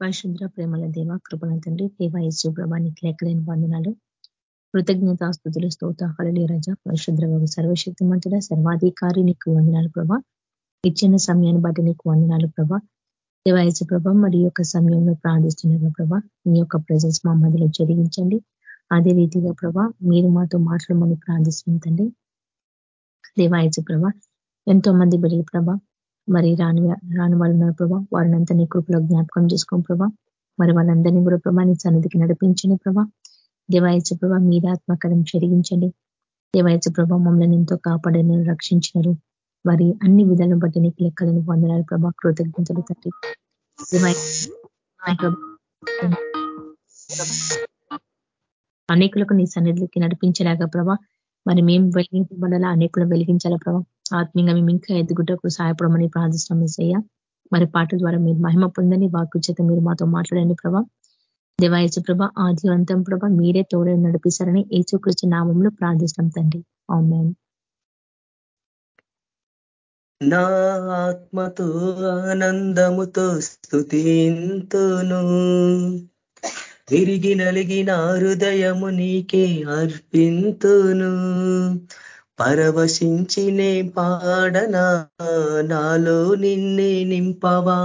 పరిశుద్ర ప్రేమల దేవ కృపణ తండ్రి దేవాయసు ప్రభానికి లెక్కలేని వందనాలు. కృతజ్ఞతాస్తుతులు స్తోత హళలి రజ పరిశుద్ర సర్వశక్తి మంతుడ సర్వాధికారి నీకు వందనాలు ప్రభా. ఇచ్చిన సమయాన్ని బట్టి నీకు వందనాలు ప్రభా. దేవాయసు ప్రభ మరి యొక్క సమయంలో ప్రార్థిస్తున్నారు ప్రభా. మీ యొక్క ప్రజెన్స్ మా మధ్యలో జరిగించండి. అదే రీతిగా ప్రభా మీరు మాతో మాట్లాడమని ప్రార్థిస్తుంది దేవాయచు ప్రభ ఎంతో మంది బిడ్డలు ప్రభ మరి రాని రాని వాళ్ళు ఉన్నారు ప్రభా. వారినంతా నీ కృపలో జ్ఞాపకం చేసుకోం ప్రభా. మరి వాళ్ళందరినీ కూడా ప్రభా నీ సన్నిధికి నడిపించండి ప్రభా. దేవాయచ ప్రభా మీద ఆత్మకరం చెరిగించండి దేవాయచ ప్రభా మమ్మల్ని ఎంతో కాపాడని రక్షించినారు. మరి అన్ని విధాలను బట్టి నీకు లెక్కలను పొందనాలు ప్రభా. కృతజ్ఞతలు తట్టి అనేకులకు నీ సన్నిధికి నడిపించలేక ప్రభా. మరి మేము వెలిగించబడాలా అనేకులు వెలిగించాలా ప్రభా? ఆత్మీయంగా మేము ఇంకా ఎదుగుటకు సహాయపడమని ప్రార్థిస్తాం అయ్యా మరి పాట ద్వారా మీరు మహిమ పొందని వాకు చేత మీరు మాతో మాట్లాడండి ప్రభా. దేవాయచు ప్రభ ఆదివంతం ప్రభ మీరే తోడే నడిపిస్తారని ఏచుకృష్ణ నామంలో ప్రార్థిస్తాం తండ్రి. అవునాను నా ఆత్మతో ఆనందముతో స్థుతింతును విరిగి నలిగిన హృదయము నీకే అర్పింతును. పరవశించినే పాడనా? నాలో నిన్నే నింపవా?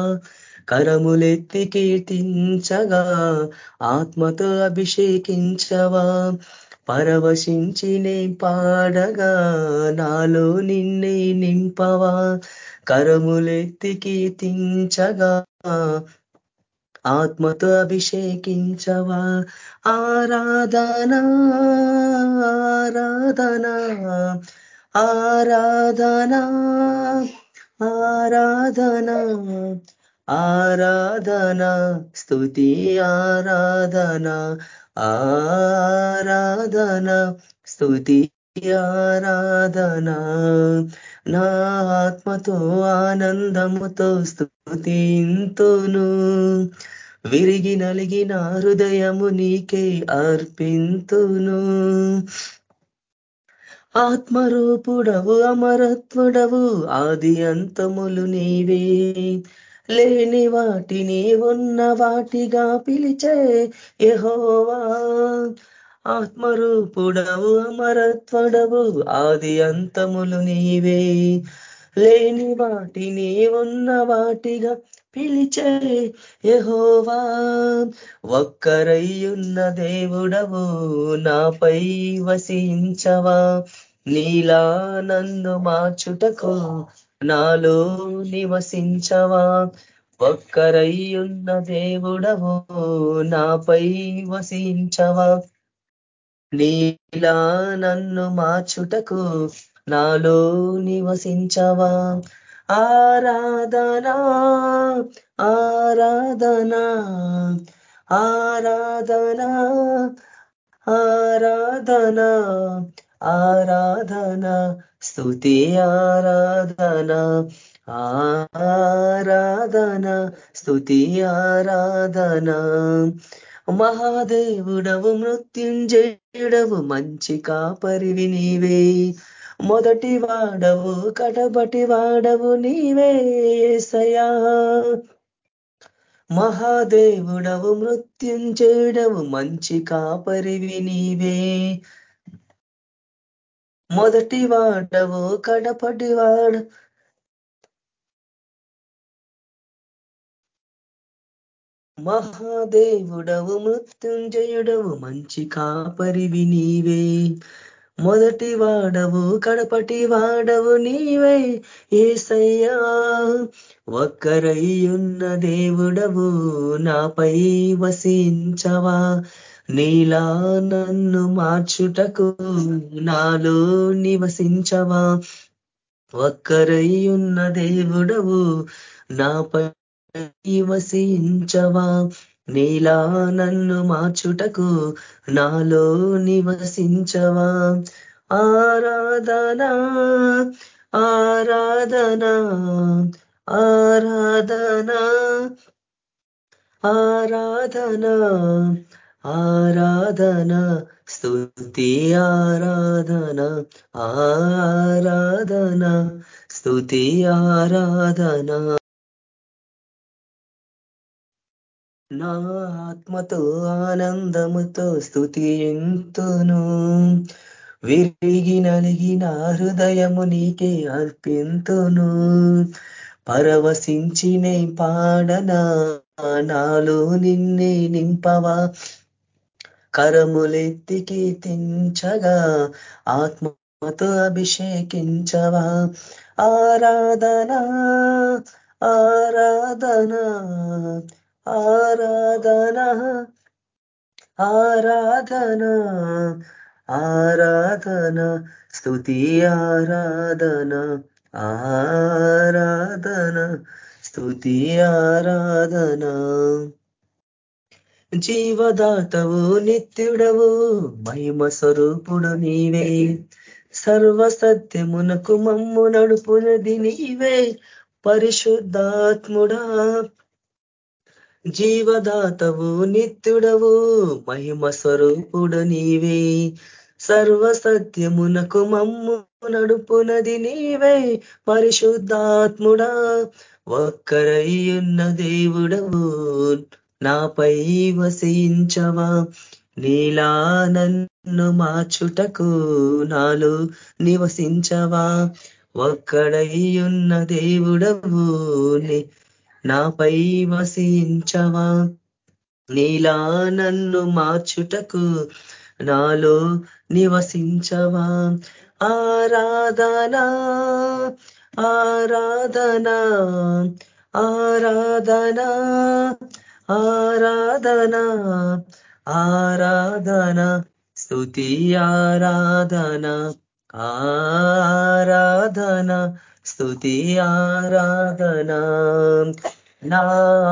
కరములెత్తి కీర్తించగా? ఆత్మతో అభిషేకించవా? పరవశించినే పాడగా? నాలో నిన్నే నింపవా? కరములెత్తి కీర్తించగా? ఆత్మతో అభిషేకించవా? ఆరాధనా ఆరాధనా ఆరాధనా ఆరాధనా ఆరాధనా స్థుతి ఆరాధనా ఆరాధనా స్థుతి ఆరాధనా. నా ఆత్మతో ఆనందముతో స్థుతింతును విరిగి నలిగిన హృదయము నీకే అర్పింతును. ఆత్మరూపుడవు అమరత్వుడవు ఆది అంతములు నీవే. లేని వాటిని ఉన్న వాటిగా పిలిచే యహోవా. ఆత్మరూపుడవు అమరత్వడవు ఆది అంతములు నీవే. లేని వాటిని ఉన్న వాటిగా పిలిచే యహోవా. ఒక్కరయ్యున్న దేవుడవు నాపై వసించవా. నీలా నన్ను మార్చుటకు నాలో నివసించవా. ఒక్కరయ్యున్న దేవుడవు నాపై వసించవా. నీలా నన్ను మార్చుటకు నాలో నివసించవా? ఆరాధనా ఆరాధనా ఆరాధనా ఆరాధనా ఆరాధనా స్తుతి ఆరాధనా ఆరాధనా స్తుతి ఆరాధనా. మహాదేవుడవు మృత్యుంజయుడవు మంచి కాపరివి నీవే. మొదటి వాడవు కటబటి వాడవు నీవే సయా మహాదేవుడవు మృత్యుంజయుడవు మంచి కాపరివి నీవే. మొదటి వాడవు కడపటి వాడు మహాదేవుడవు మృత్యుంజయుడవు మంచి కాపరివి నీవే. మొదటి వాడవు కడపటి వాడవు నీవే. ఏసయ్యా ఒక్కరయ్యున్న దేవుడవు నాపై వసించవా? నీలా నన్ను మార్చుటకు నాలో నివసించవా? ఒక్కరయ్యున్న దేవుడవు నాపై నివసించవా? నీలా నన్ను మార్చుటకు నాలో నివసించవా? ఆరాధనా ఆరాధనా ఆరాధనా ఆరాధనా ఆరాధన స్తుతి ఆరాధన ఆరాధన స్తుతి ఆరాధన. నా ఆత్మతో ఆనందముతో స్థుతింతును విరిగి నలిగిన హృదయము నీకే అర్పింతును. పరవశించినే పాడనా నాలో నిన్నే నింపవా. కరములెత్తికి తించగా ఆత్మతో అభిషేకించవా. ఆరాధనా ఆరాధనా ఆరాధన ఆరాధన ఆరాధన స్థుతి ఆరాధన ఆరాధన స్థుతి ఆరాధన. జీవదాతవు నిత్యుడవు మహిమ స్వరూపుడు నీవే. సర్వసత్యమునకు మమ్ము నడుపునది నీవే. పరిశుద్ధాత్ముడా జీవదాతవు నిత్యుడవు మహిమ స్వరూపుడు నీవే. సర్వసత్యమునకు మమ్ము నడుపునది నీవే. పరిశుద్ధాత్ముడా ఒక్కరయ్యున్న దేవుడవు నాపై వసించవా. నీలా నన్ను మార్చుటకు నాలో నివసించవా. ఒక్కడయ్యున్న దేవుడవు నాపై వసించవా? నీలా నన్ను మార్చుటకు నాలో నివసించవా? ఆరాధనా ఆరాధనా ఆరాధనా ఆరాధనా ఆరాధనా స్తుతి ఆరాధనా ఆరాధనా. స్థుతి ఆరాధనా. నా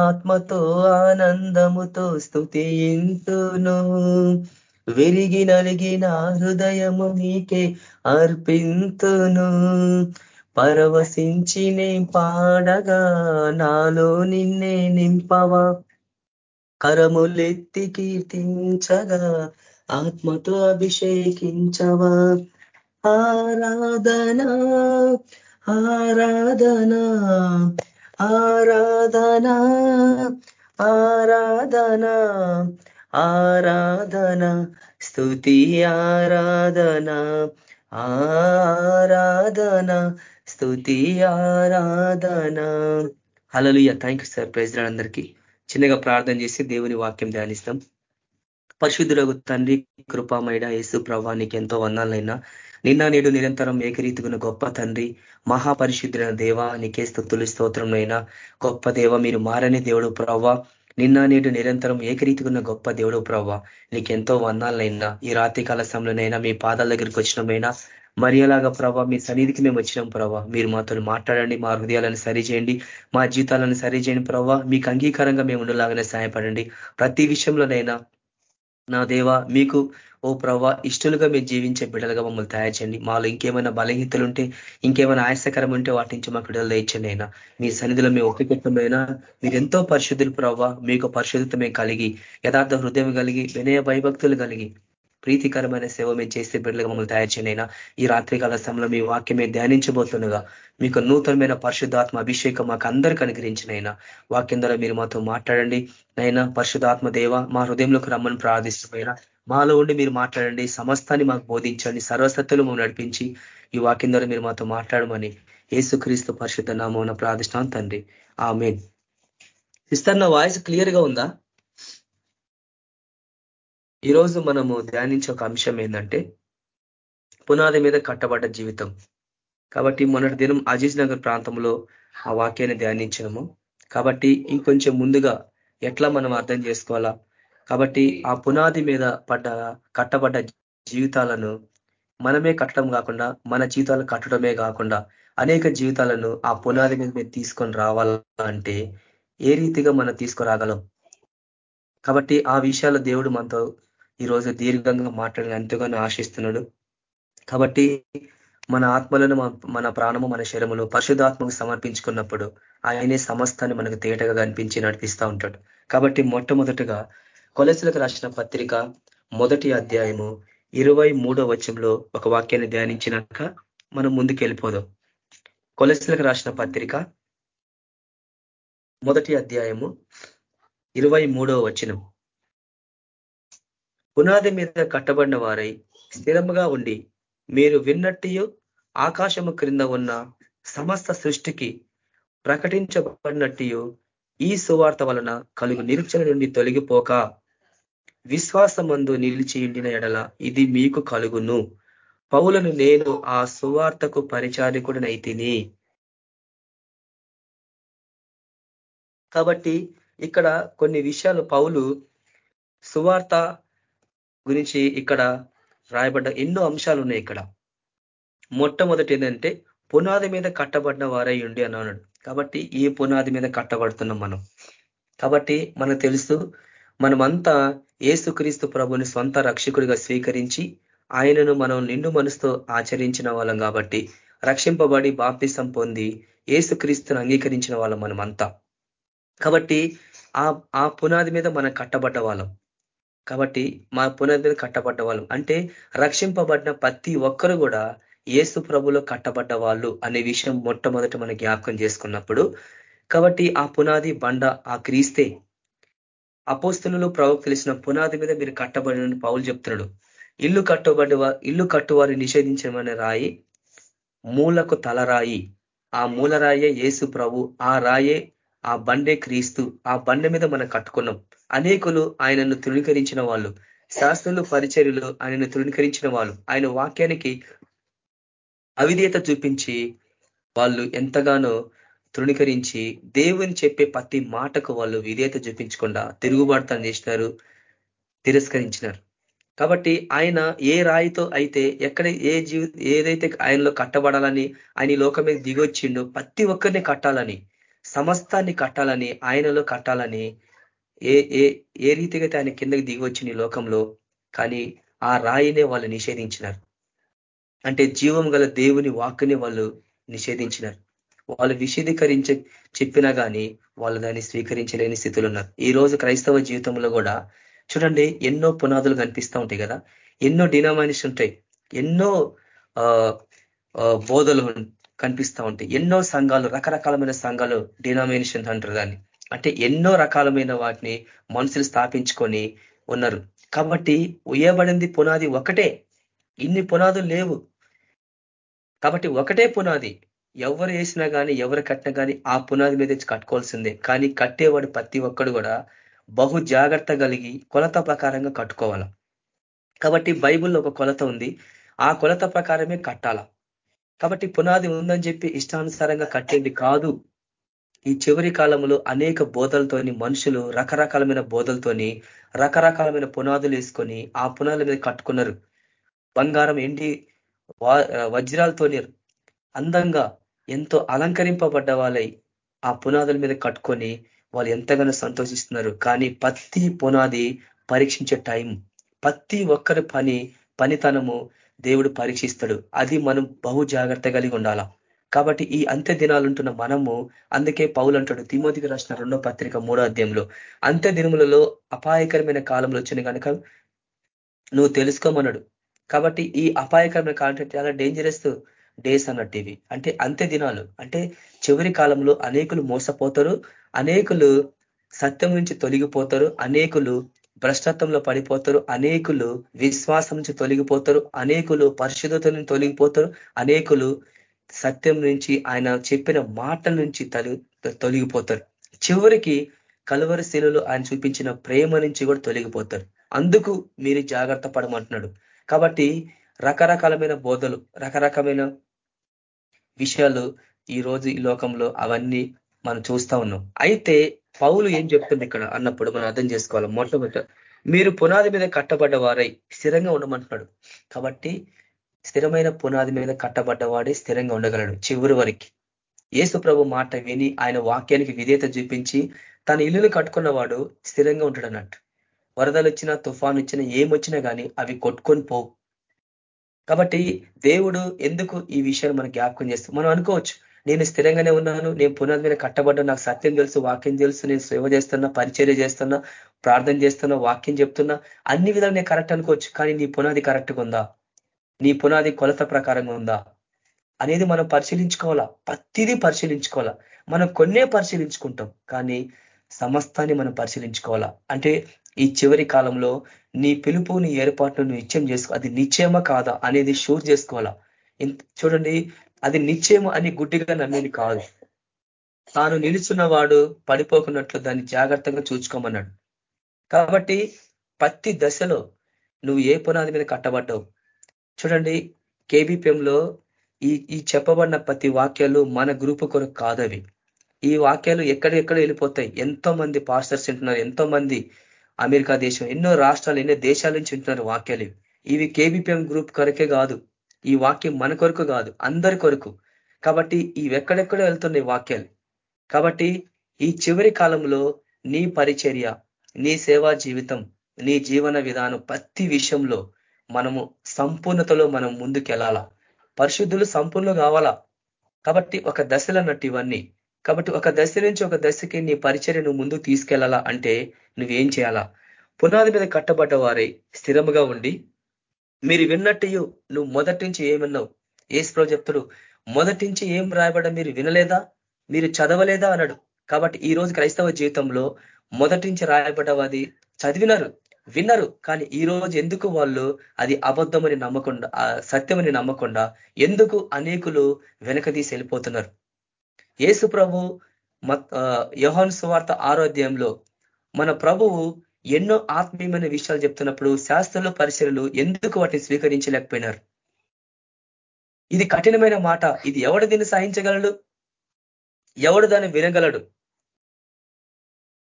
ఆత్మతో ఆనందముతో స్థుతింతును విరిగి నలిగిన హృదయము నీకే అర్పింతును. పరవశించి నే పాడగా నాలో నిన్నే నింపవా. కరములెత్తి కీర్తించగా ఆత్మతో అభిషేకించవా. ఆరాధనా ఆరాధనా ఆరాధనా ఆరాధనా ఆరాధన స్థుతి ఆరాధన ఆరాధన స్థుతి ఆరాధన. Hallelujah thank you sir president అందరికీ. చిన్నగా ప్రార్థన చేసి దేవుని వాక్యం ధ్యానిస్తాం. పరిశుద్ధులకు తండ్రి కృపామైడ యేసు ప్రభానికి ఎంతో వందాలైనా నిన్న నేడు నిరంతరం ఏకరీతిగున గొప్ప తండ్రి మహాపరిశుద్ధులైన దేవ నీకే స్థుతులు స్తోత్రంనైనా గొప్ప దేవ మీరు మారని దేవుడు ప్రవ్వ. నిన్న నేడు నిరంతరం ఏకరీతిగున్న గొప్ప దేవుడు ప్రవ్వ. నీకెంతో వందాలైనా ఈ రాత్రి కాల సమయంలోనైనా మీ పాదాల దగ్గరికి వచ్చినమైనా మరి అలాగా ప్రభావ మీ సన్నిధికి మేము వచ్చినాం ప్రభావ మీరు మాతో మాట్లాడండి మా హృదయాలను సరిచేయండి మా జీవితాలను సరిచేయండి ప్రభావ మీకు అంగీకారంగా మేము ఉండలాగానే సహాయపడండి. ప్రతి విషయంలోనైనా నా దేవ మీకు ఓ ప్రవ్వ ఇష్టలుగా మీరు జీవించే బిడ్డలుగా మమ్మల్ని తయారు చేయండి. మాలో ఇంకేమైనా బలహీతలు ఉంటే ఇంకేమైనా ఆయాసకరం ఉంటే వాటి నుంచి మాకు విడుదల ఇచ్చండి అయినా. మీ సన్నిధిలో మేము ఒప్పికొట్టమైనా మీరు ఎంతో పరిశుద్ధులు ప్రవ్వ మీకు పరిశుద్ధత మేము కలిగి యథార్థ హృదయం కలిగి వినయ భయభక్తులు కలిగి ప్రీతికరమైన సేవ మేము చేసే బిడ్డలుగా మమ్మల్ని తయారు చేయనైనా ఈ రాత్రికాల సమయంలో మీ వాక్యమే ధ్యానించబోతుండగా మీకు నూతనమైన పరిశుద్ధాత్మ అభిషేకం మాకు అందరికీ అనుగ్రహించినైనా వాక్యం ద్వారా మీరు మాతో మాట్లాడండి. నైనా పరిశుధాత్మ దేవ మా హృదయంలోకి రమ్మని ప్రార్థిస్తున్నా మాలో ఉండి మీరు మాట్లాడండి. సమస్తాన్ని మాకు బోధించండి. సర్వసత్తులు మేము నడిపించి ఈ వాక్యం ద్వారా మీరు మాతో మాట్లాడమని ఏసుక్రీస్తు పరిశుద్ధ నామం ప్రార్థిష్టాం తండ్రి. ఆ మెయిన్ ఇస్తారు నా వాయిస్ క్లియర్గా ఉందా? ఈరోజు మనము ధ్యానించే ఒక అంశం ఏంటంటే పునాది మీద కట్టబడ్డ జీవితం. కాబట్టి మొన్నటి దినం అజీజ్ నగర్ ప్రాంతంలో ఆ వాక్యాన్ని ధ్యానించాము. కాబట్టి ఇంకొంచెం ముందుగా ఎట్లా మనం అర్థం చేసుకోవాలా? కాబట్టి ఆ పునాది మీద పడ్డ కట్టబడ్డ జీవితాలను మనమే కట్టడం కాకుండా మన జీవితాలు కట్టడమే కాకుండా అనేక జీవితాలను ఆ పునాది మీద మీద తీసుకొని రావాలంటే ఏ రీతిగా మనం తీసుకురాగలం? కాబట్టి ఆ విషయాలు దేవుడు మనతో ఈరోజు దీర్ఘంగా మాట్లాడిన ఎంతగానో ఆశిస్తున్నాడు. కాబట్టి మన ఆత్మలను మన ప్రాణము మన శరీరములు పరిశుధాత్మకు సమర్పించుకున్నప్పుడు ఆయనే సమస్తాన్ని మనకు తేటగా కనిపించి నడిపిస్తూ ఉంటాడు. కాబట్టి మొట్టమొదటిగా కొలసులకు రాసిన పత్రిక మొదటి అధ్యాయము ఇరవై మూడో వచనంలో ఒక వాక్యాన్ని ధ్యానించినాక మనం ముందుకు వెళ్ళిపోదాం కొలసులకు రాసిన పత్రిక మొదటి అధ్యాయము ఇరవై మూడవ వచనం. పునాది మీద కట్టబడిన వారై స్థిరముగా ఉండి మీరు విన్నట్టు ఆకాశము క్రింద ఉన్న సమస్త సృష్టికి ప్రకటించబడినట్టు ఈ సువార్త వలన కలుగు నిరీక్షణ నుండి తొలగిపోక విశ్వాసమందు నిలిచి ఉండిన ఎడల ఇది మీకు కలుగును. పౌలను నేను ఆ సువార్తకు పరిచారికుడినైతిని. కాబట్టి ఇక్కడ కొన్ని విషయాలు పౌలు సువార్త గురించి ఇక్కడ రాయబడ్డ ఎన్నో అంశాలు ఉన్నాయి ఇక్కడ. మొట్టమొదటి ఏంటంటే పునాది మీద కట్టబడిన వారై ఉండి అన్నాడు. కాబట్టి ఈ పునాది మీద కట్టబడుతున్నాం మనం. కాబట్టి మనకు తెలుసు మనమంతా ఏసుక్రీస్తు ప్రభుని సొంత రక్షకుడిగా స్వీకరించి ఆయనను మనం నిండు మనసుతో ఆచరించిన వాళ్ళం కాబట్టి రక్షింపబడి బాప్తిసం పొంది ఏసుక్రీస్తును అంగీకరించిన వాళ్ళం మనమంతా. కాబట్టి ఆ ఆ పునాది మీద మనం కట్టబడ్డ వాళ్ళం. కాబట్టి మా పునాది మీద కట్టబడ్డ వాళ్ళం. అంటే రక్షింపబడిన ప్రతి ఒక్కరు కూడా ఏసు ప్రభులో కట్టబడ్డ వాళ్ళు అనే విషయం మొట్టమొదట మనం జ్ఞాపకం చేసుకున్నప్పుడు కాబట్టి ఆ పునాది బండ ఆ క్రీస్తే అపోస్తులు ప్రవక్త తెలిసిన పునాది మీద మీరు కట్టబడిన పౌలు చెప్తున్నాడు. ఇల్లు కట్టుబడి ఇల్లు కట్టువారి నిషేధించమని రాయి మూలకు తలరాయి ఆ మూలరాయే ఏసు ప్రభు ఆ రాయే ఆ బండే క్రీస్తు ఆ బండ మీద మనం కట్టుకున్నాం. అనేకులు ఆయనను తృణీకరించిన వాళ్ళు శాస్త్రులు పరిచర్యలు ఆయనను తృణీకరించిన వాళ్ళు. ఆయన వాక్యానికి అవిధేయత చూపించి వాళ్ళు ఎంతగానో తృణీకరించి దేవుని చెప్పే ప్రతి మాటకు వాళ్ళు విధేయత చూపించకుండా తిరుగుబాటుతనం చేసినారు తిరస్కరించినారు. కాబట్టి ఆయన ఏ రాయితో అయితే ఎక్కడ ఏ జీవి ఏదైతే ఆయనలో కట్టబడాలని ఆయన లోకం మీద దిగొచ్చిండో ప్రతి ఒక్కరిని కట్టాలని సమస్తాన్ని కట్టాలని ఆయనలో కట్టాలని ఏ ఏ ఏ రీతిగా ఆయన కిందకి దిగొచ్చింది లోకంలో కానీ ఆ రాయినే వాళ్ళు నిషేధించినారు. అంటే జీవం గల దేవుని వాక్కుని వాళ్ళు నిషేధించినారు. వాళ్ళు విషేదీకరించ చెప్పినా కానీ వాళ్ళు దాన్ని స్వీకరించలేని స్థితిలో ఉన్నారు. ఈ రోజు క్రైస్తవ జీవితంలో కూడా చూడండి ఎన్నో పునాదులు కనిపిస్తూ ఉంటాయి కదా. ఎన్నో డినామినేషన్ ఉంటాయి. ఎన్నో బోధలు కనిపిస్తూ ఉంటాయి. ఎన్నో సంఘాలు రకరకాలమైన సంఘాలు డినామినేషన్ అంటారు దాన్ని. అంటే ఎన్నో రకాలమైన వాటిని మనుషులు స్థాపించుకొని ఉన్నారు. కాబట్టి ఉయ్యబడింది పునాది ఒకటే. ఇన్ని పునాదులు లేవు. కాబట్టి ఒకటే పునాది. ఎవరు వేసినా కానీ ఎవరు కట్టినా కానీ ఆ పునాది మీద కట్టుకోవాల్సిందే. కానీ కట్టేవాడు ప్రతి ఒక్కడు కూడా బహు జాగ్రత్త కలిగి కొలత ప్రకారంగా కట్టుకోవాల. కాబట్టి బైబుల్లో ఒక కొలత ఉంది. ఆ కొలత ప్రకారమే కట్టాల. కాబట్టి పునాది ఉందని చెప్పి ఇష్టానుసారంగా కట్టేది కాదు. ఈ చివరి కాలంలో అనేక బోధలతోని మనుషులు రకరకాలమైన బోధలతోని రకరకాలమైన పునాదులు వేసుకొని ఆ పునాదుల మీద కట్టుకున్నారు. బంగారం ఎండి వజ్రాలతోని అందంగా ఎంతో అలంకరింపబడ్డ వాళ్ళై ఆ పునాదుల మీద కట్టుకొని వాళ్ళు ఎంతగానో సంతోషిస్తున్నారు. కానీ పత్తి పునాది పరీక్షించే టైం. ప్రతి ఒక్కరి పని పనితనము దేవుడు పరీక్షిస్తాడు. అది మనం బహు జాగ్రత్త కలిగి ఉండాలా. కాబట్టి ఈ అంత్య దినాలుంటున్న మనము అందుకే పౌలు అంటాడు తిమోతికి రాసిన రెండో పత్రిక మూడో అధ్యాయంలో అంత్య దినములలో అపాయకరమైన కాలంలో వచ్చిన కనుక నువ్వు తెలుసుకోమన్నాడు. కాబట్టి ఈ అపాయకరమైన కాలం చాలా డేంజరస్ డేస్ అన్నట్టు ఇవి అంటే అంత్య దినాలు. అంటే చివరి కాలంలో అనేకులు మోసపోతారు అనేకులు సత్యం నుంచి తొలగిపోతారు అనేకులు భ్రష్టత్వంలో పడిపోతారు అనేకులు విశ్వాసం నుంచి తొలగిపోతారు అనేకులు పరిశుద్ధత నుంచి తొలగిపోతారు అనేకులు సత్యం నుంచి ఆయన చెప్పిన మాటల నుంచి తొలగిపోతారు. చివరికి కలువరి శీలలు ఆయన చూపించిన ప్రేమ నుంచి కూడా తొలగిపోతారు. అందుకు మీరు జాగ్రత్త పడమంటున్నాడు. కాబట్టి రకరకాలమైన బోధలు రకరకమైన విషయాలు ఈ రోజు ఈ లోకంలో అవన్నీ మనం చూస్తా ఉన్నాం. అయితే పౌలు ఏం చెప్తుంది ఇక్కడ అన్నప్పుడు మనం అర్థం చేసుకోవాలి. మొట్టమొదట మీరు పునాది మీద కట్టబడ్డ వారై స్థిరంగా ఉండమంటున్నాడు. కాబట్టి స్థిరమైన పునాది మీద కట్టబడ్డవాడే స్థిరంగా ఉండగలడు చివరి వరకు. ఏసు ప్రభు మాట విని ఆయన వాక్యానికి విధేత చూపించి తన ఇల్లును కట్టుకున్నవాడు స్థిరంగా ఉంటాడు అన్నట్టు వరదలు వచ్చినా తుఫాన్ వచ్చినా ఏమొచ్చినా కానీ అవి కొట్టుకొని పోవు. కాబట్టి దేవుడు ఎందుకు ఈ విషయాన్ని మనం జ్ఞాపకం చేస్తూ మనం అనుకోవచ్చు నేను స్థిరంగానే ఉన్నాను నేను పునాది మీద కట్టబడ్డా నాకు సత్యం తెలుసు వాక్యం తెలుసు నేను సేవ చేస్తున్నా పరిచర్య చేస్తున్నా ప్రార్థన చేస్తున్నా వాక్యం చెప్తున్నా అన్ని విధాలు నేను కరెక్ట్ అనుకోవచ్చు కానీ నీ పునాది కరెక్ట్గా ఉందా? నీ పునాది కొలత ప్రకారంగా ఉందా? అనేది మనం పరిశీలించుకోవాలా? ప్రతిదీ పరిశీలించుకోవాలా? మనం కొన్నే పరిశీలించుకుంటాం కానీ సమస్తాన్ని మనం పరిశీలించుకోవాలా? అంటే ఈ చివరి కాలంలో నీ పిలుపు నీ ఏర్పాటును నువ్వు నిశ్చయం చేసుకో అది నిశ్చయమా కాదా అనేది షూర్ చేసుకోవాలా? చూడండి అది నిశ్చయం అని గుడ్డిగా నమ్మేది కాదు. తాను నిలుచున్న వాడు పడిపోకున్నట్లు దాన్ని జాగ్రత్తగా చూసుకోమన్నాడు. కాబట్టి ప్రతి దశలో నువ్వు ఏ పునాది మీద కట్టబడ్డావు? చూడండి కేబీపీఎంలో ఈ ఈ చెప్పబడిన ప్రతి వాక్యాలు మన గ్రూపు కొరకు కాదవి. ఈ వాక్యాలు ఎక్కడెక్కడ వెళ్ళిపోతాయి? ఎంతో మంది పాస్టర్స్ వింటున్నారు ఎంతో మంది అమెరికా దేశం. ఎన్నో రాష్ట్రాలు ఎన్నో దేశాల నుంచి వింటున్నారు వాక్యాలు ఇవి. కేబీపీఎం గ్రూప్ కొరకే కాదు. ఈ వాక్యం మన కొరకు కాదు అందరి కొరకు. కాబట్టి ఇవి ఎక్కడెక్కడో వెళ్తున్నాయి వాక్యాలు. కాబట్టి ఈ చివరి కాలంలో నీ పరిచర్య నీ సేవా జీవితం నీ జీవన విధానం ప్రతి విషయంలో మనము సంపూర్ణతలో మనం ముందుకెళ్ళాలా? పరిశుద్ధులు సంపూర్ణలు కావాలా? కాబట్టి ఒక దశలన్నట్టు ఇవన్నీ కాబట్టి ఒక దశ నుంచి ఒక దశకి నీ పరిచర్య నువ్వు ముందు తీసుకెళ్ళాలా అంటే నువ్వేం చేయాలా? పునాది మీద కట్టబడ్డ వారే స్థిరముగా ఉండి మీరు విన్నట్టు నువ్వు మొదటి నుంచి ఏమన్నావు? ఏసుప్రో చెప్తాడు మొదటి నుంచి ఏం రాయబడ్డా మీరు వినలేదా? మీరు చదవలేదా? అన్నాడు. కాబట్టి ఈ రోజు క్రైస్తవ జీవితంలో మొదటి నుంచి రాయబడ్డవది చదివినారు విన్నారు. కానీ ఈ రోజు ఎందుకు వాళ్ళు అది అబద్ధమని నమ్మకుండా సత్యమని నమ్మకుండా ఎందుకు అనేకులు వెనకదీసి వెళ్ళిపోతున్నారు? యేసు ప్రభు యోహన్ సువార్త ఆరోగ్యంలో మన ప్రభువు ఎన్నో ఆత్మీయమైన విషయాలు చెప్తున్నప్పుడు శాస్త్రంలో పరిశీలనలు ఎందుకు వాటిని స్వీకరించలేకపోయినారు? ఇది కఠినమైన మాట. ఇది ఎవడు దీన్ని సహించగలడు? ఎవడు దాన్ని వినగలడు?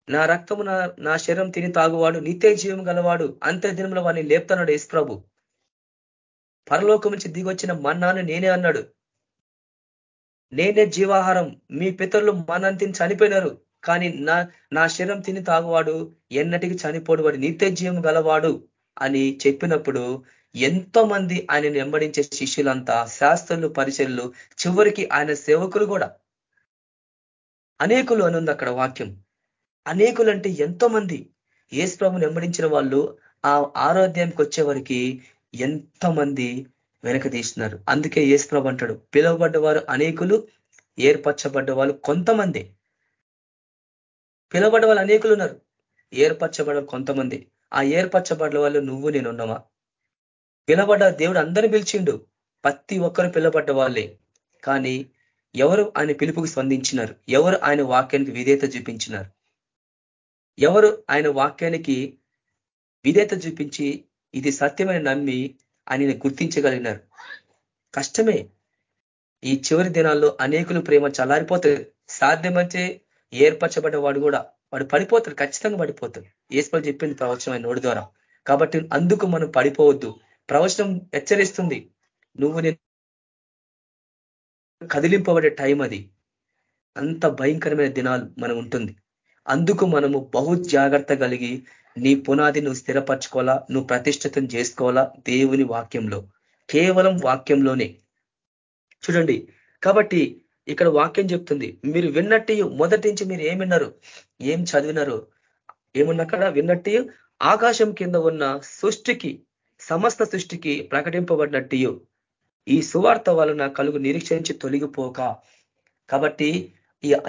నా రక్తము నా శరీరం తిని తాగువాడు నిత్య జీవం గలవాడు అంత్య దినంలో వాడిని లేపుతున్నాడు యేసు ప్రభు. పరలోకం నుంచి దిగొచ్చిన మన్నాను నేనే అన్నాడు. నేనే జీవాహారం. మీ పితరులు మనంతిని చనిపోయినారు. కానీ నా నా శరీరం తిని తాగువాడు ఎన్నటికి చనిపోడు వాడు నిత్య జీవం గలవాడు అని చెప్పినప్పుడు ఎంతో మంది ఆయనను వెంబడించే శిష్యులంతా శాస్త్రులు పరిచయలు చివరికి ఆయన సేవకులు కూడా. అనేకులు అనుంది అక్కడ వాక్యం. అనేకులు అంటే ఎంతో మంది ఏసు ప్రభుని వెంబడించిన వాళ్ళు ఆ ఆరోగ్యానికి వచ్చే ఎంతో మంది వెనక తీస్తున్నారు. అందుకే ఏసు ప్రభు అంటాడు పిలువబడ్డవారు అనేకులు ఏర్పరచబడ్డ వాళ్ళు కొంతమంది. పిలువబడ్డ వాళ్ళు అనేకులు ఉన్నారు ఏర్పరచబడ్డ కొంతమంది. ఆ ఏర్పరచబడ్డ వాళ్ళు నువ్వు నేను ఉన్నావా పిలబడ్డ దేవుడు అందరిని పిలిచిండు ప్రతి ఒక్కరు పిలబడ్డ వాళ్ళే. కానీ ఎవరు ఆయన పిలుపుకు స్పందించినారు? ఎవరు ఆయన వాక్యానికి విధేత చూపించినారు? ఎవరు ఆయన వాక్యానికి విధేత చూపించి ఇది సత్యమని నమ్మి ఆయనని గుర్తించగలిగినారు. కష్టమే. ఈ చివరి దినాల్లో అనేకులు ప్రేమ చల్లారిపోతుంది సాధ్యమంటే ఏర్పరచబడ్డ వాడు కూడా వాడు పడిపోతాడు ఖచ్చితంగా పడిపోతాడు. ఏసుపల్ చెప్పింది ప్రవచనం ఆయన ద్వారా. కాబట్టి అందుకు మనం పడిపోవద్దు. ప్రవచనం హెచ్చరిస్తుంది. నువ్వు నేను కదిలింపబడే టైం అది. అంత భయంకరమైన దినాలు మనం ఉంటుంది. అందుకు మనము బహు జాగ్రత్త కలిగి నీ పునాది నువ్వు స్థిరపరచుకోవాలా? నువ్వు ప్రతిష్ఠితం చేసుకోవాలా? దేవుని వాక్యంలో. కేవలం వాక్యంలోనే. చూడండి. కాబట్టి ఇక్కడ వాక్యం చెప్తుంది. మీరు విన్నట్టు మొదటి నుంచి మీరు ఏం విన్నారు? ఏం చదివినారు? ఏమున్నక్కడ? విన్నట్టు ఆకాశం కింద ఉన్న సృష్టికి సమస్త సృష్టికి ప్రకటింపబడినట్టు. ఈ సువార్త వలన కలుగు నిరీక్షించి తొలగిపోక. కాబట్టి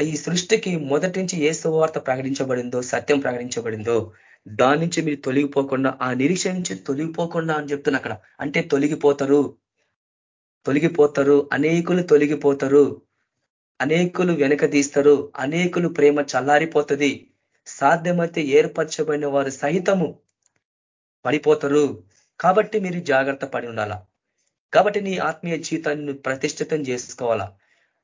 ఈ సృష్టికి మొదటి నుంచి ఏ సువార్త ప్రకటించబడిందో సత్యం ప్రకటించబడిందో దాని నుంచి మీరు తొలగిపోకుండా ఆ నిరీక్ష నుంచి తొలగిపోకుండా అని చెప్తున్నా అక్కడ. అంటే తొలగిపోతారు. తొలగిపోతారు. అనేకులు తొలగిపోతారు. అనేకులు వెనక తీస్తారు. అనేకులు ప్రేమ చల్లారిపోతుంది. సాధ్యమైతే ఏర్పరచబడిన వారు సహితము పడిపోతారు. కాబట్టి మీరు జాగ్రత్త పడి ఉండాలా? కాబట్టి నీ ఆత్మీయ జీవితాన్ని ప్రతిష్ఠితం చేసుకోవాలా?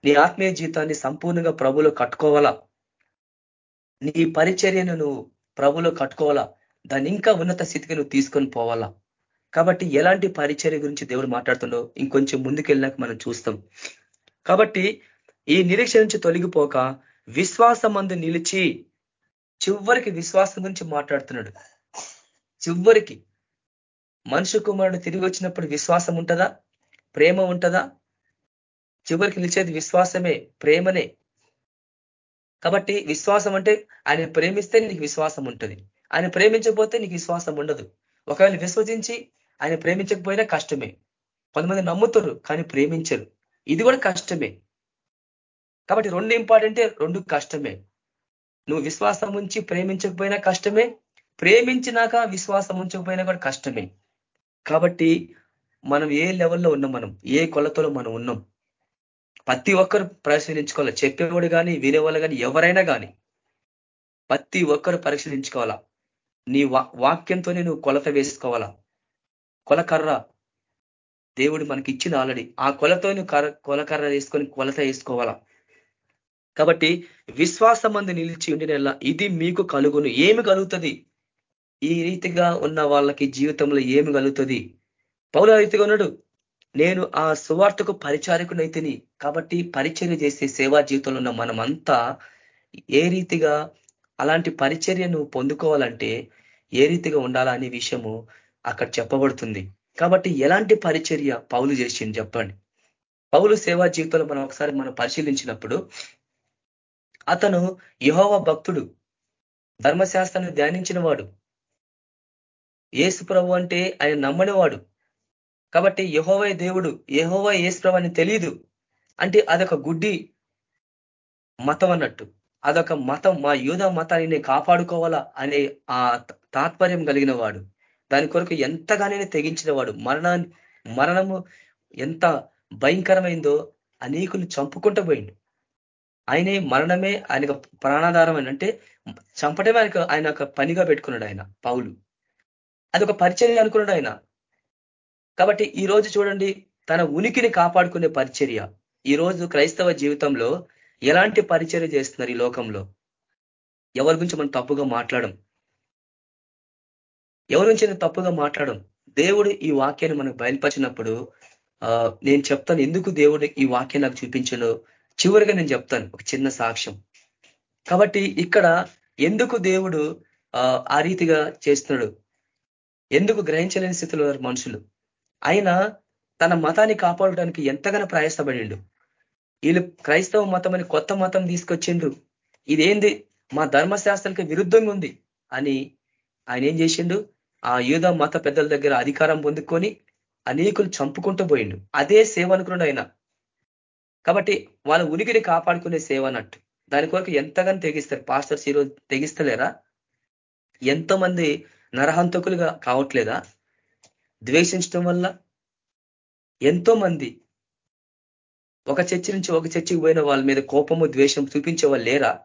నీ ఆత్మీయ జీవితాన్ని సంపూర్ణంగా ప్రభులో కట్టుకోవాలా? నీ పరిచర్యను నువ్వు ప్రభులో కట్టుకోవాలా? దాన్ని ఇంకా ఉన్నత స్థితికి నువ్వు తీసుకొని పోవాలా? కాబట్టి ఎలాంటి పరిచర్య గురించి దేవుడు మాట్లాడుతుండో ఇంకొంచెం ముందుకెళ్ళినాక మనం చూస్తాం. కాబట్టి ఈ నిరీక్ష నుంచి తొలగిపోక విశ్వాసం మందు నిలిచి చివరికి విశ్వాసం గురించి మాట్లాడుతున్నాడు. చివరికి మనుషు కుమారుడు తిరిగి వచ్చినప్పుడు విశ్వాసం ఉంటుందా? ప్రేమ ఉంటుందా? చివరికి నిలిచేది విశ్వాసమే ప్రేమనే. కాబట్టి విశ్వాసం అంటే ఆయన ప్రేమిస్తే నీకు విశ్వాసం ఉంటుంది. ఆయన ప్రేమించకపోతే నీకు విశ్వాసం ఉండదు. ఒకవేళ విశ్వసించి ఆయన ప్రేమించకపోయినా కష్టమే. కొంతమంది నమ్ముతారు కానీ ప్రేమించరు. ఇది కూడా కష్టమే. కాబట్టి రెండు ఇంపార్టెంటే రెండు కష్టమే. నువ్వు విశ్వాసం ఉంచి ప్రేమించకపోయినా కష్టమే. ప్రేమించినాక విశ్వాసం ఉంచకపోయినా కూడా కష్టమే. కాబట్టి మనం ఏ లెవెల్లో ఉన్నాం మనం? ఏ కొలతలో మనం ఉన్నాం? ప్రతి ఒక్కరు పరిశీలించుకోవాలి? చెప్పేవాడు కానీ వినేవాళ్ళు కానీ ఎవరైనా కానీ ప్రతి ఒక్కరు పరిశీలించుకోవాలా? నీ వాక్యంతోనే నువ్వు కొలత వేసుకోవాలా? కొలకర్ర దేవుడు మనకి ఇచ్చిన ఆల్రెడీ. ఆ కొలతో నువ్వు కొలకర్ర వేసుకొని కొలత వేసుకోవాలా? కాబట్టి విశ్వాసం మంది నిలిచి ఉండిన ఇది మీకు కలుగును. ఏమి కలుగుతుంది? ఈ రీతిగా ఉన్న వాళ్ళకి జీవితంలో ఏమి కలుగుతుంది? పౌల రీతిగా ఉన్నాడు. నేను ఆ సువార్తకు పరిచారకునైతిని. కాబట్టి పరిచర్య చేసే సేవా జీవితంలో ఉన్న మనమంతా ఏ రీతిగా అలాంటి పరిచర్యను పొందుకోవాలంటే ఏ రీతిగా ఉండాలా అనే విషయము అక్కడ చెప్పబడుతుంది. కాబట్టి ఎలాంటి పరిచర్య పౌలు చేసింది చెప్పండి. పౌలు సేవా జీవితంలో మనం ఒకసారి మనం పరిశీలించినప్పుడు అతను యహోవ భక్తుడు ధర్మశాస్త్రాన్ని ధ్యానించిన వాడు ఏసు ప్రభు అంటే ఆయన నమ్మనివాడు. కాబట్టి యహోవై దేవుడు యహోవ ఏసు అని తెలియదు అంటే అదొక గుడ్డి మతం అన్నట్టు. అదొక మతం మా యూధ మతాన్ని నేను కాపాడుకోవాలా అనే ఆ తాత్పర్యం కలిగిన వాడు. దాని కొరకు ఎంతగానైనా తెగించిన వాడు. మరణాన్ని మరణము ఎంత భయంకరమైందో అనేకులు చంపుకుంటూ పోయిండు. ఆయనే మరణమే ఆయన ప్రాణాధారం అంటే చంపటమే ఆయన ఆయన ఒక పనిగా పెట్టుకున్నాడు ఆయన పౌలు. అది ఒక పరిచయం అనుకున్నాడు ఆయన. కాబట్టి ఈ రోజు చూడండి తన ఉనికిని కాపాడుకునే పరిచర్య. ఈ రోజు క్రైస్తవ జీవితంలో ఎలాంటి పరిచర్య చేస్తున్నారు ఈ లోకంలో? ఎవరి గురించి మనం తప్పుగా మాట్లాడం? ఎవరి గురించి తప్పుగా మాట్లాడం? దేవుడు ఈ వాక్యాన్ని మనకు బయలుపరిచినప్పుడు నేను చెప్తాను ఎందుకు దేవుడు ఈ వాక్యం నాకు చూపించను చివరిగా నేను చెప్తాను ఒక చిన్న సాక్ష్యం. కాబట్టి ఇక్కడ ఎందుకు దేవుడు ఆ రీతిగా చేస్తున్నాడు? ఎందుకు గ్రహించలేని స్థితిలో మనుషులు? ఆయన తన మతాన్ని కాపాడడానికి ఎంతగానో ప్రయాసపడిండు. వీళ్ళు క్రైస్తవ మతం అని కొత్త మతం తీసుకొచ్చిండ్రు. ఇదేంది? మా ధర్మశాస్త్రానికి విరుద్ధంగా ఉంది అని ఆయన ఏం చేసిండు? ఆ యూద మత పెద్దల దగ్గర అధికారం పొందుకొని అనేకులు చంపుకుంటూ పోయిండు. అదే సేవ అనుకున్నాడు ఆయన. కాబట్టి వాళ్ళ ఉనికిని కాపాడుకునే సేవ అన్నట్టు. దాని కొరకు ఎంతగానో తెగిస్తారు. పాస్టర్స్ ఈరోజు తెగిస్తలేరా? ఎంతమంది నరహంతకులుగా కావట్లేదా? ద్వేషించడం వల్ల ఎంతో మంది ఒక చర్చి నుంచి ఒక చర్చికి పోయిన వాళ్ళ మీద కోపము ద్వేషం చూపించే వాళ్ళు లేరా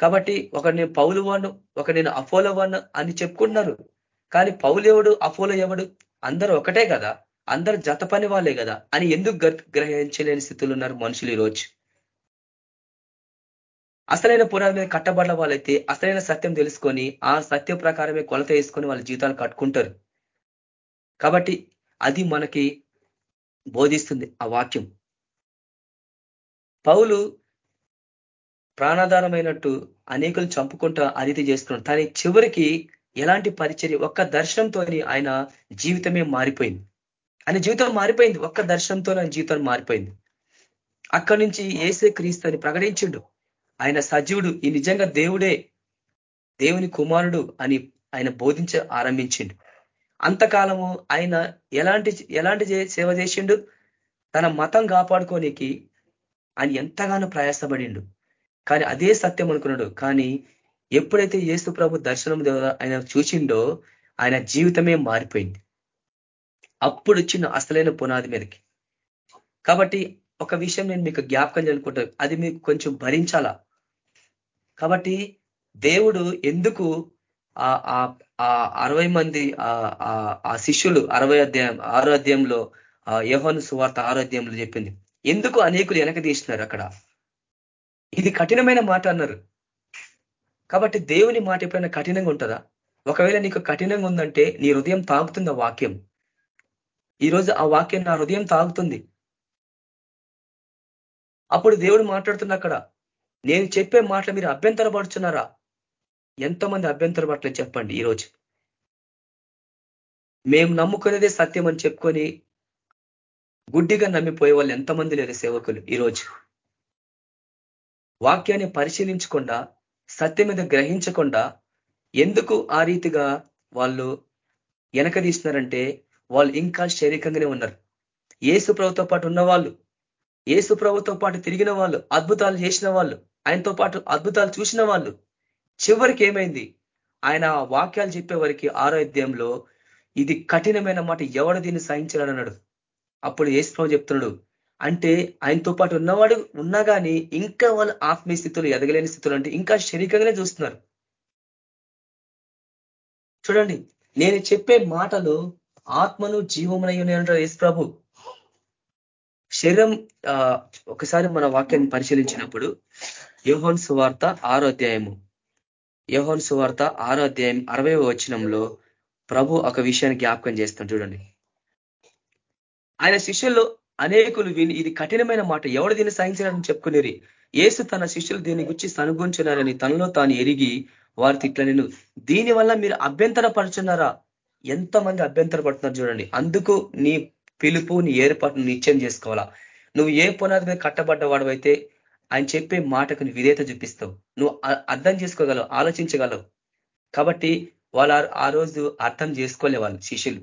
కాబట్టి ఒక నేను పౌలు వాడు ఒక నేను అపోలో వాడు అని చెప్పుకుంటున్నారు. కానీ పౌలు ఎవడు అపోలో ఎవడు? అందరూ ఒకటే కదా. అందరు జత పని వాళ్ళే కదా. అని ఎందుకు గ్రహించలేని స్థితిలో ఉన్నారు మనుషులు ఈరోజు? అసలైన పునాది మీద కట్టబడ్డ వాళ్ళైతే అసలైన సత్యం తెలుసుకొని ఆ సత్యం ప్రకారమే కొలత వేసుకొని వాళ్ళ జీవితాలు కట్టుకుంటారు. కాబట్టి అది మనకి బోధిస్తుంది ఆ వాక్యం. పౌలు ప్రాణాధారమైనట్టు అనేకులు చంపుకుంటా అరీతి చేస్తున్నాడు. కానీ చివరికి ఎలాంటి పరిచర్య? ఒక్క దర్శనంతో ఆయన జీవితమే మారిపోయింది. ఆయన జీవితం మారిపోయింది. ఒక్క దర్శనంతో ఆయన జీవితం మారిపోయింది. అక్కడి నుంచి ఏసే క్రీస్తు అని ప్రకటించిండు. ఆయన సజీవుడు ఈ నిజంగా దేవుడే దేవుని కుమారుడు అని ఆయన బోధించ ఆరంభించిండు. అంతకాలము ఆయన ఎలాంటి ఎలాంటి సేవ చేసిండు? తన మతం కాపాడుకోనికి ఆయన ఎంతగానో ప్రయాసపడిండు. కానీ అదే సత్యం అనుకున్నాడు. కానీ ఎప్పుడైతే ఏసు ప్రభు దర్శనం ద్వారా ఆయన చూసిండో ఆయన జీవితమే మారిపోయింది. అప్పుడు వచ్చిన అసలైన పునాది మీదకి. కాబట్టి ఒక విషయం నేను మీకు జ్ఞాపకం చేసుకుంటాను అది మీకు కొంచెం భరించాలా? కాబట్టి దేవుడు ఎందుకు ఆ అరవై మంది ఆ శిష్యులు అరవై అధ్యాయం ఆరో అధ్యాయంలో యహోను సువార్త ఆరోధ్యంలో చెప్పింది. ఎందుకు అనేకులు వెనక తీసినారు అక్కడ? ఇది కఠినమైన మాట అన్నారు. కాబట్టి దేవుని మాట ఎప్పుడైనా కఠినంగా ఉంటుందా? ఒకవేళ నీకు కఠినంగా ఉందంటే నీ హృదయం తాగుతుంది ఆ వాక్యం ఈరోజు ఆ వాక్యం నా హృదయం తాగుతుంది. అప్పుడు దేవుడు మాట్లాడుతున్న అక్కడ నేను చెప్పే మాటలు మీరు అభ్యంతరపడుచున్నారా ఎంతమంది అభ్యంతర పట్ల చెప్పండి ఈరోజు. మేము నమ్ముకునేదే సత్యం అని చెప్పుకొని గుడ్డిగా నమ్మిపోయే వాళ్ళు ఎంతమంది లేరు సేవకులు ఈరోజు. వాక్యాన్ని పరిశీలించకుండా సత్యం మీద గ్రహించకుండా ఎందుకు ఆ రీతిగా వాళ్ళు వెనక తీసినారంటే వాళ్ళు ఇంకా శరీరంగానే ఉన్నారు. ఏసు ప్రభుతో పాటు ఉన్న వాళ్ళు ఏసు ప్రభుతో పాటు తిరిగిన వాళ్ళు అద్భుతాలు చేసిన వాళ్ళు ఆయనతో పాటు అద్భుతాలు చూసిన వాళ్ళు చివరికి ఏమైంది? ఆయన వాక్యాలు చెప్పే వారికి ఆరోగ్యంలో ఇది కఠినమైన మాట ఎవడు దీన్ని సహించాడన్నాడు అప్పుడు ఏసుప్రభు చెప్తున్నాడు అంటే ఆయనతో పాటు ఉన్నవాడు ఉన్నా కానీ ఇంకా వాళ్ళు ఆత్మీయ స్థితులు ఎదగలేని స్థితులు అంటే ఇంకా శరీరంగానే చూస్తున్నారు. చూడండి నేను చెప్పే మాటలు ఆత్మను జీవమునై ఉన్నాయంటారు యేసు ప్రభు. శరీరం ఒకసారి మన వాక్యాన్ని పరిశీలించినప్పుడు యోహోన్ సువార్త ఆరో అధ్యాయము. యోహోన్ సువార్త ఆరో అధ్యాయం అరవై వచనంలో ప్రభు ఒక విషయాన్ని జ్ఞాపకం చేస్తాం చూడండి. ఆయన శిష్యుల్లో అనేకులు విని ఇది కఠినమైన మాట ఎవడు దీన్ని సహించాలని చెప్పుకునేరి? ఏసు తన శిష్యులు దీని గురించి సనుగుంచున్నారని తనలో తాను ఎరిగి వారు ఇట్లా నేను దీని వల్ల మీరు అభ్యంతర పడుచున్నారా ఎంతమంది అభ్యంతర పడుతున్నారు చూడండి. అందుకు నీ పిలుపు నీ ఏర్పాటును నిశ్చయం చేసుకోవాలా? నువ్వు ఏ పునాది మీద కట్టబడ్డవాడు అయితే ఆయన చెప్పే మాటకు విధేత చూపిస్తావు. నువ్వు అర్థం చేసుకోగలవు ఆలోచించగలవు. కాబట్టి వాళ్ళు ఆ రోజు అర్థం చేసుకోలే వాళ్ళు శిష్యులు.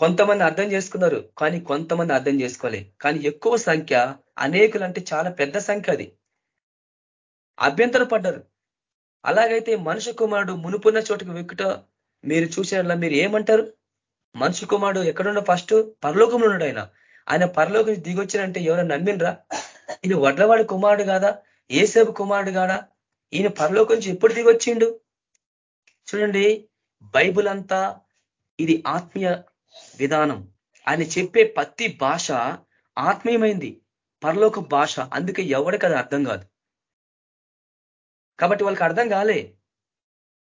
కొంతమంది అర్థం చేసుకున్నారు కానీ కొంతమంది అర్థం చేసుకోలే కానీ ఎక్కువ సంఖ్య అనేకులు అంటే చాలా పెద్ద సంఖ్య అది. అభ్యంతర పడ్డారు. అలాగైతే మనుషు కుమారుడు మునుపున్న చోటుకు వెక్కుట మీరు చూసినట్లా మీరు ఏమంటారు? మనుషు కుమారుడు ఎక్కడున్న ఫస్ట్ పరలోకంలో ఉన్నాడు ఆయన. ఆయన పరలోకి దిగొచ్చినంటే ఎవరైనా నమ్మినరా ఈయన వడ్లవాడి కుమారుడు కాదా? ఏసేపు కుమారుడు కాదా ఈయన పరలోకి నుంచి ఎప్పుడు దిగొచ్చిండు? చూడండి బైబుల్ అంతా ఇది ఆత్మీయ విధానం. ఆయన చెప్పే ప్రతి భాష ఆత్మీయమైంది పరలోక భాష. అందుకే ఎవరికి అది అర్థం కాదు. కాబట్టి వాళ్ళకి అర్థం కాలే.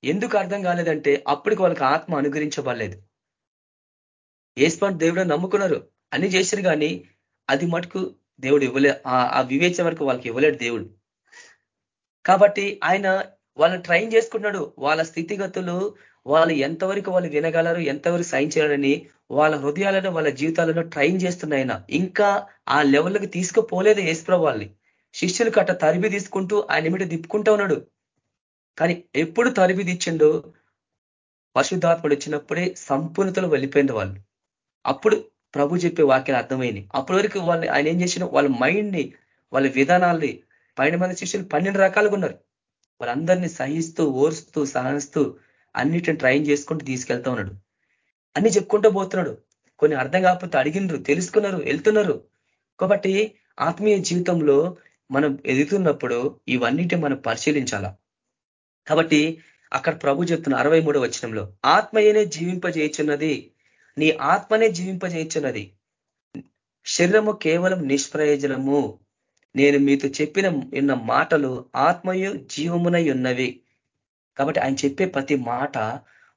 ఎందుకు అర్థం కాలేదంటే అప్పటికి వాళ్ళకి ఆత్మ అనుగ్రహించబడలేదు. ఏస్పాన్ దేవుడు నమ్ముకున్నారు. అన్ని చేశారు కానీ అది మటుకు దేవుడు ఇవ్వలే ఆ వివేచన వరకు వాళ్ళకి ఇవ్వలేడు దేవుడు. కాబట్టి ఆయన వాళ్ళని ట్రైన్ చేసుకుంటున్నాడు. వాళ్ళ స్థితిగతులు వాళ్ళు ఎంతవరకు వాళ్ళు వినగలరు ఎంతవరకు సహించాలని వాళ్ళ హృదయాలను వాళ్ళ జీవితాలను ట్రైన్ చేస్తున్నాయన ఇంకా ఆ లెవెల్కి తీసుకుపోలేదు ఏసుప్రభు వాళ్ళని. శిష్యులు కట్ట తరిబి తీసుకుంటూ ఆయన మీద తిప్పుకుంటూ ఉన్నాడు. కానీ ఎప్పుడు తరిబి తెచ్చిండో పరిశుద్ధాత్ముడు వచ్చినప్పుడే సంపూర్ణతలు వెళ్ళిపోయింది వాళ్ళు. అప్పుడు ప్రభు చెప్పే వాక్యాలు అర్థమైంది. అప్పటి వరకు వాళ్ళు ఆయన ఏం చేసిన వాళ్ళ మైండ్ని వాళ్ళ విధానాల్ని పైన మంది శిష్యులు పన్నెండు రకాలుగా ఉన్నారు. వాళ్ళందరినీ సహిస్తూ ఓర్స్తూ సహనిస్తూ అన్నిటిని ట్రైన్ చేసుకుంటూ తీసుకెళ్తా ఉన్నాడు. అన్ని చెప్పుకుంటూ పోతున్నాడు. కొన్ని అర్థం కాకపోతే అడిగినరు తెలుసుకున్నారు వెళ్తున్నారు. కాబట్టి ఆత్మీయ జీవితంలో మనం ఎదుగుతున్నప్పుడు ఇవన్నిటి మనం పరిశీలించాల? కాబట్టి అక్కడ ప్రభు చెప్తున్న అరవై మూడో వచనంలో ఆత్మయనే జీవింపజేయుచున్నది నీ ఆత్మనే జీవింపజేయుచున్నది. శరీరము కేవలం నిష్ప్రయోజనము. నేను మీతో చెప్పిన ఉన్న మాటలు ఆత్మయు జీవమునై ఉన్నవి. కాబట్టి ఆయన చెప్పే ప్రతి మాట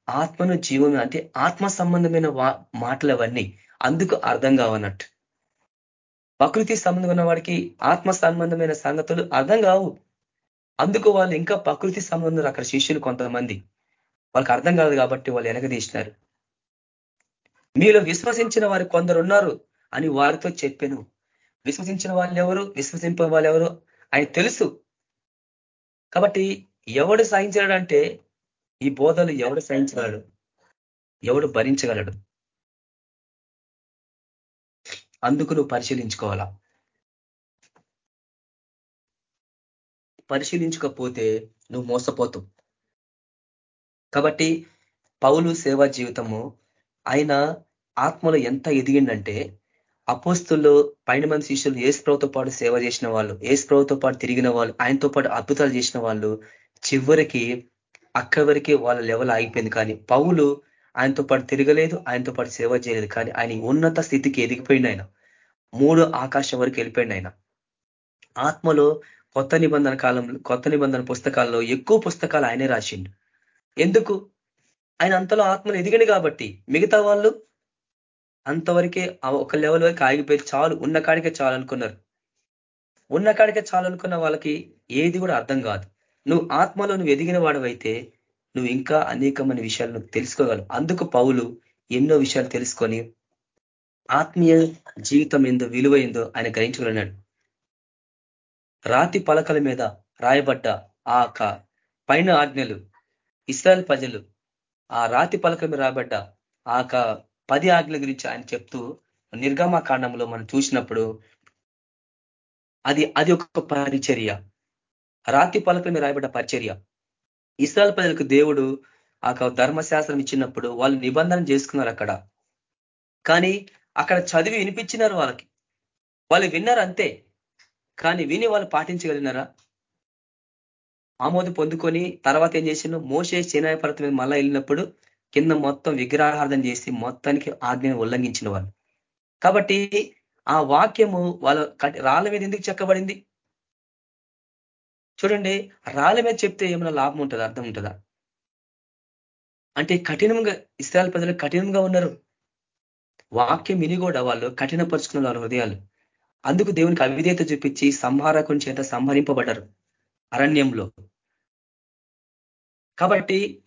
ఆత్మను జీవము అంటే ఆత్మ సంబంధమైన మాటలు అవన్నీ అందుకు అర్థం కావన్నట్టు ప్రకృతి సంబంధమైన వాడికి ఆత్మ సంబంధమైన సంగతులు అర్థం కావు. అందుకు వాళ్ళు ఇంకా ప్రకృతి సంబంధం అక్కడ శిష్యులు కొంతమంది. వాళ్ళకి అర్థం కాదు కాబట్టి వాళ్ళు వెనకదీసినారు మీలో విశ్వసించిన వారు కొందరు ఉన్నారు అని వారితో చెప్పాను. విశ్వసించిన వాళ్ళు ఎవరు? విశ్వసింప వాళ్ళు ఎవరు? ఆయన తెలుసు. కాబట్టి ఎవడు సహించడంటే ఈ బోధలు ఎవడు సహించగలడు ఎవడు భరించగలడు? అందుకు నువ్వు పరిశీలించుకోవాలా? పరిశీలించకపోతే నువ్వు మోసపోతావు. కాబట్టి పౌలు సేవా జీవితము ఆయన ఆత్మలో ఎంత ఎదిగిందంటే అపోస్తుల్లో పైన మంది శిష్యులు ఏసు ప్రభుతో పాటు సేవ చేసిన వాళ్ళు ఏసు ప్రభుతో పాటు తిరిగిన వాళ్ళు ఆయనతో పాటు అద్భుతాలు చేసిన వాళ్ళు చివరికి అక్కడి వాళ్ళ లెవెల్ ఆగిపోయింది. కానీ పౌలు ఆయనతో పాటు తిరగలేదు ఆయనతో పాటు సేవ చేయలేదు. కానీ ఆయన ఉన్నత స్థితికి ఎదిగిపోయింది ఆయన. మూడు ఆకాశం వరకు వెళ్ళిపోయింది ఆయన. ఆత్మలో కొత్త నిబంధన కాలంలో కొత్త నిబంధన పుస్తకాల్లో ఎక్కువ పుస్తకాలు ఆయనే రాసిండు. ఎందుకు? ఆయన అంతలో ఆత్మను ఎదిగని కాబట్టి మిగతా వాళ్ళు అంతవరకే ఒక లెవెల్ వరకు ఆగిపోయి చాలు ఉన్న కాడికే చాలు అనుకున్నారు. ఉన్న కాడికే చాలు అనుకున్న వాళ్ళకి ఏది కూడా అర్థం కాదు. నువ్వు ఆత్మలో నువ్వు ఎదిగిన వాడవైతే నువ్వు ఇంకా అనేకమైన విషయాలు నువ్వు తెలుసుకోగలవు. అందుకు పౌలు ఎన్నో విషయాలు తెలుసుకొని ఆత్మీయ జీవితం ఏందో విలువ ఏందో ఆయన గ్రహించగలన్నాడు రాతి పలకల మీద రాయబడ్డ ఆ పైన ఆజ్ఞలు ఇస్రాయల్ ప్రజలు ఆ రాతి పలక మీద రాయబడ్డ ఆ పది ఆజ్ఞల గురించి ఆయన చెప్తూ నిర్గమ కాండంలో మనం చూసినప్పుడు అది అది ఒక పరిచర్య. రాతి పలక మీద రాయబడ్డ పరిచర్య. ఇస్రాయల్ ప్రజలకు దేవుడు ఆ ధర్మశాస్త్రం ఇచ్చినప్పుడు వాళ్ళు నిబంధన చేసుకున్నారు అక్కడ. కానీ అక్కడ చదివి వినిపించినారు వాళ్ళకి. వాళ్ళు విన్నారు అంతే. కానీ విని వాళ్ళు పాటించగలిగినారా? ఆమోదం పొందుకొని తర్వాత ఏం చేసిండు? మోసే సేనాయ పర్వతం మీద మళ్ళా వెళ్ళినప్పుడు కింద మొత్తం విగ్రహార్థం చేసి మొత్తానికి ఆజ్ఞను ఉల్లంఘించిన వాళ్ళు. కాబట్టి ఆ వాక్యము వాళ్ళ రాళ్ళ మీద ఎందుకు చెక్కబడింది? చూడండి రాళ్ళ మీద చెప్తే ఏమైనా లాభం ఉంటుంది? అర్థం ఉంటుందా? అంటే కఠినంగా ఇస్రాయల్ ప్రజలు కఠినంగా ఉన్నారు. వాక్యం విని కూడా వాళ్ళు కఠినపరుచుకున్న వాళ్ళ హృదయాలు. అందుకు దేవునికి అవిధేత చూపించి సంహారకుని చేత సంహరింపబడ్డారు. అరణ్యంలో. కాబట్టి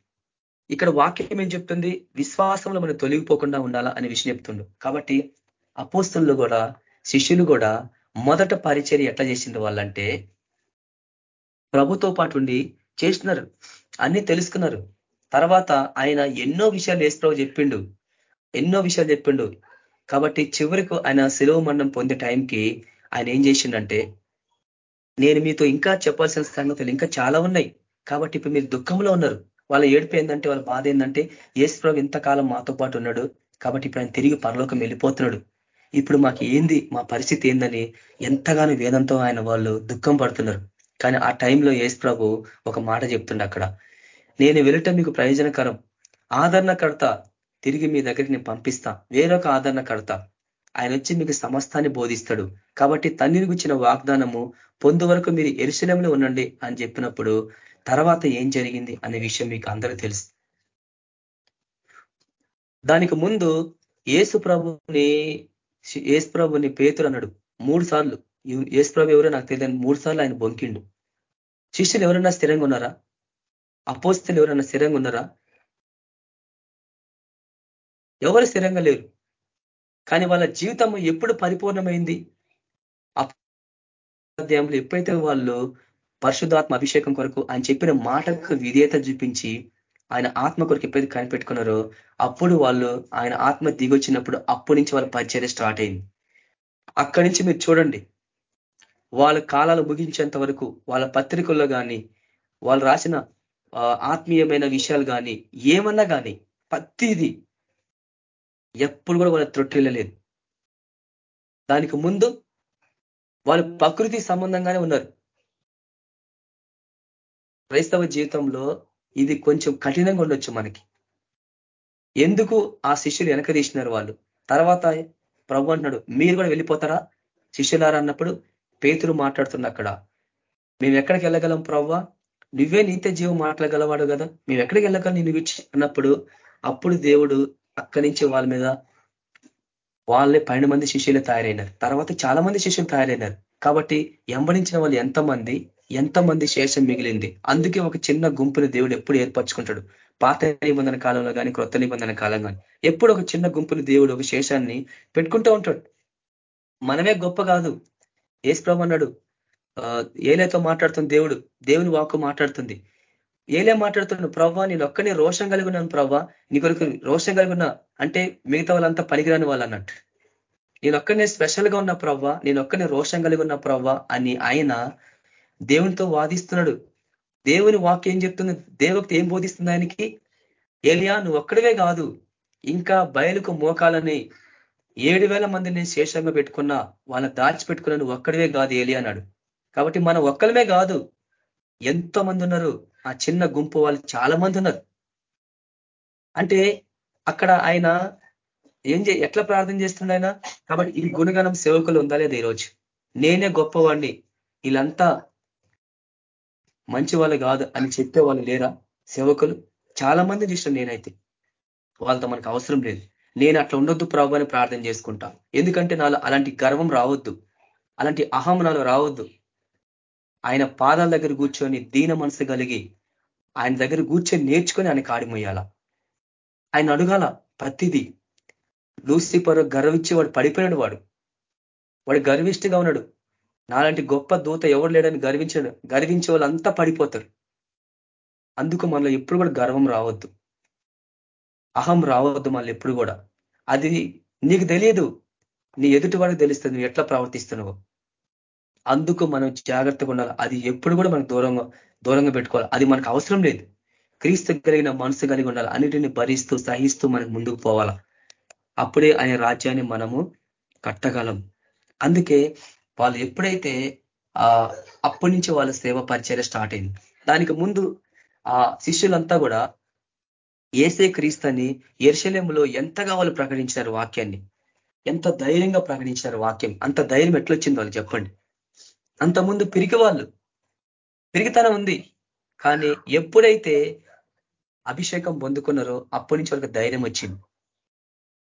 ఇక్కడ వాక్యం ఏం చెప్తుంది? విశ్వాసంలో మనం తొలగిపోకుండా ఉండాలా అనే విషయం చెప్తుండు. కాబట్టి అపోస్తులు కూడా శిష్యులు కూడా మొదట పరిచర్య ఎట్లా చేసిండు వాళ్ళంటే ప్రభుతో పాటు ఉండి చేస్తున్నారు అన్ని తెలుసుకున్నారు. తర్వాత ఆయన ఎన్నో విషయాలు ఏసుప్రభు చెప్పిండు. ఎన్నో విషయాలు చెప్పిండు. కాబట్టి చివరికి ఆయన సెలవు మండం పొందే టైంకి ఆయన ఏం చేసిండంటే నేను మీతో ఇంకా చెప్పాల్సిన సంగతులు ఇంకా చాలా ఉన్నాయి. కాబట్టి ఇప్పుడు మీరు దుఃఖంలో ఉన్నారు. వాళ్ళ ఏడుపు ఏంటంటే వాళ్ళ బాధ ఏంటంటే ఏసుప్రభు ఇంతకాలం మాతో పాటు ఉన్నాడు. కాబట్టి ఇప్పుడు ఆయన తిరిగి పరలోకం వెళ్ళిపోతున్నాడు. ఇప్పుడు మాకు ఏంది మా పరిస్థితి ఏందని ఎంతగానో వేదంతో ఆయన వాళ్ళు దుఃఖం పడుతున్నారు. కానీ ఆ టైంలో ఏసు ప్రభు ఒక మాట చెప్తుండే అక్కడ. నేను వెళ్ళటం మీకు ప్రయోజనకరం. ఆదరణకర్త తిరిగి మీ దగ్గరికి నేను పంపిస్తా. వేరొక ఆదరణకర్త ఆయన వచ్చి మీకు సమస్తాన్ని బోధిస్తాడు. కాబట్టి తండ్రిని గుచ్చిన వాగ్దానము పొందు వరకు మీరు ఎరుశలంలో ఉండండి అని చెప్పినప్పుడు తర్వాత ఏం జరిగింది అనే విషయం మీకు అందరూ తెలుసు. దానికి ముందు ఏసు ప్రభుని ఏసు ప్రభుని పేతురు అన్నాడు. మూడు సార్లు. ఏసు ప్రభు ఎవరో నాకు తెలియదు మూడు సార్లు ఆయన బొంకిండు. శిష్యులు ఎవరైనా స్థిరంగా ఉన్నారా? అపోస్తులు ఎవరైనా స్థిరంగా ఉన్నారా? ఎవరు స్థిరంగా లేరు? కానీ వాళ్ళ జీవితం ఎప్పుడు పరిపూర్ణమైంది? అధ్యాయంలో ఎప్పుడైతే వాళ్ళు పరిశుద్ధాత్మ అభిషేకం కొరకు ఆయన చెప్పిన మాటకు విధేయత చూపించి ఆయన ఆత్మ కొరకు ఎప్పుడైతే కనిపెట్టుకున్నారో అప్పుడు వాళ్ళు ఆయన ఆత్మ దిగొచ్చినప్పుడు అప్పటి నుంచి వాళ్ళ పరిచర్య స్టార్ట్ అయింది. అక్కడి నుంచి మీరు చూడండి. వాళ్ళ కాలాలు ముగించేంత వరకు వాళ్ళ పత్రికల్లో కానీ వాళ్ళు రాసిన ఆత్మీయమైన విషయాలు కానీ ఏమన్నా కానీ ప్రతిది ఎప్పుడు కూడా వాళ్ళ త్రొట్టిల్లలేదు దానికి ముందు వాళ్ళు ప్రకృతి సంబంధంగానే ఉన్నారు. క్రైస్తవ జీవితంలో ఇది కొంచెం కఠినంగా ఉండొచ్చు మనకి. ఎందుకు ఆ శిష్యులు వెనక తీసినారు వాళ్ళు? తర్వాత ప్రభు అంటున్నాడు మీరు కూడా వెళ్ళిపోతారా? శిష్యులారా అన్నప్పుడు పేతురు మాట్లాడుతున్న అక్కడ. మేము ఎక్కడికి వెళ్ళగలం ప్రవ్వా? నువ్వే నీతే జీవం మాట్లాడగలవాడు కదా. మేము ఎక్కడికి వెళ్ళగలం నేను ఇచ్చి అన్నప్పుడు అప్పుడు దేవుడు అక్కడి నుంచి వాళ్ళ మీద వాళ్ళే పన్నెండు మంది శిష్యులు తయారైనారు. తర్వాత చాలా మంది శిష్యులు తయారైనారు. కాబట్టి ఎంబడించిన వాళ్ళు ఎంతమంది ఎంతమంది శేషం మిగిలింది? అందుకే ఒక చిన్న గుంపుని దేవుడు ఎప్పుడు ఏర్పరచుకుంటాడు. పాత నిబంధన కాలంలో కానీ క్రొత్త నిబంధన కాలం కానీ ఎప్పుడు ఒక చిన్న గుంపుని దేవుడు ఒక శేషాన్ని పెట్టుకుంటూ ఉంటాడు. మనమే గొప్ప కాదు. ఏసు ప్రభు అన్నాడు ఏలేతో మాట్లాడుతుంది దేవుడు దేవుని వాక్కు మాట్లాడుతుంది. ఏలే మాట్లాడుతున్నాను ప్రవ్వా నేను ఒక్కనే రోషం కలిగి ఉన్నాను ప్రవ్వా నీ కొరకు రోషం కలిగి ఉన్నా అంటే మిగతా వాళ్ళంతా పనికిరాని వాళ్ళు అన్నట్టు. నేను ఒక్కనే స్పెషల్గా ఉన్న ప్రవ్వా నేను ఒక్కనే రోషం కలిగి ఉన్న ప్రవ్వా అని ఆయన దేవునితో వాదిస్తున్నాడు. దేవుని వాక్యం ఏం చెప్తుంది? దేవక్తి ఏం బోధిస్తుంది ఆయనకి? ఏలియా నువ్వు ఒక్కడివే కాదు ఇంకా బయలుకు మోకాలని ఏడు వేల మందిని శేషంగా పెట్టుకున్నా వాళ్ళని దాచిపెట్టుకున్నాను నువ్వు ఒక్కడివే కాదు ఏలియా అన్నాడు. కాబట్టి మనం ఒక్కలమే కాదు ఎంతో మంది ఉన్నారు. ఆ చిన్న గుంపు వాళ్ళు చాలా మంది ఉన్నారు. అంటే అక్కడ ఆయన ఏం చే ఎట్లా ప్రార్థన చేస్తుండ ఆయన? కాబట్టి ఈ గుణగణం సేవకులు ఉందా లేదా ఈరోజు? నేనే గొప్పవాడిని వీళ్ళంతా మంచి వాళ్ళు కాదు అని చెప్పే వాళ్ళు లేరా సేవకులు? చాలా మంది చూసిన నేనైతే. వాళ్ళతో మనకు అవసరం లేదు. నేను అట్లా ఉండొద్దు ప్రభు అని ప్రార్థన చేసుకుంటా. ఎందుకంటే నాలో అలాంటి గర్వం రావద్దు. అలాంటి అహం నాలో రావద్దు. ఆయన పాదాల దగ్గర కూర్చొని దీన మనసు కలిగి ఆయన దగ్గర కూర్చొని నేర్చుకొని ఆయన కాడిమోయాల ఆయన అడగాల ప్రతిదీ లూసిఫర్ గర్వించి వాడు పడిపోయాడు వాడు. వాడు గర్విష్టిగా ఉన్నాడు. నాలాంటి గొప్ప దూత ఎవరు లేడని గర్వించాడు గర్వించే వాళ్ళంతా పడిపోతారు. అందుకు మనలో ఎప్పుడు కూడా గర్వం రావద్దు. అహం రావద్దు మళ్ళీ ఎప్పుడు కూడా. అది నీకు తెలియదు. నీ ఎదుటి వాడికి తెలుస్తుంది నువ్వు ఎట్లా ప్రవర్తిస్తున్నావు. అందుకు మనం జాగ్రత్తగా ఉండాలి. అది ఎప్పుడు కూడా మనకు దూరంగా దూరంగా పెట్టుకోవాలి. అది మనకు అవసరం లేదు. క్రీస్తు కలిగిన మనసు కలిగి ఉండాలి. అన్నిటిని భరిస్తూ సహిస్తూ మనకు ముందుకు పోవాలా? అప్పుడే ఆయన రాజ్యాన్ని మనము కట్టగలం. అందుకే వాళ్ళు ఎప్పుడైతే ఆ అప్పటి నుంచి వాళ్ళ సేవ పరిచయం స్టార్ట్ అయింది. దానికి ముందు ఆ శిష్యులంతా కూడా ఏసే క్రీస్తుని ఎర్షలేములో ఎంతగా వాళ్ళు ప్రకటించారు వాక్యాన్ని? ఎంత ధైర్యంగా ప్రకటించారు వాక్యం? అంత ధైర్యం ఎట్లొచ్చింది వాళ్ళు చెప్పండి. అంతకుముందు పిరికి వాళ్ళు పిరికితనం ఉంది. కానీ ఎప్పుడైతే అభిషేకం పొందుకున్నారో అప్పటి నుంచి వాళ్ళకి ధైర్యం వచ్చింది.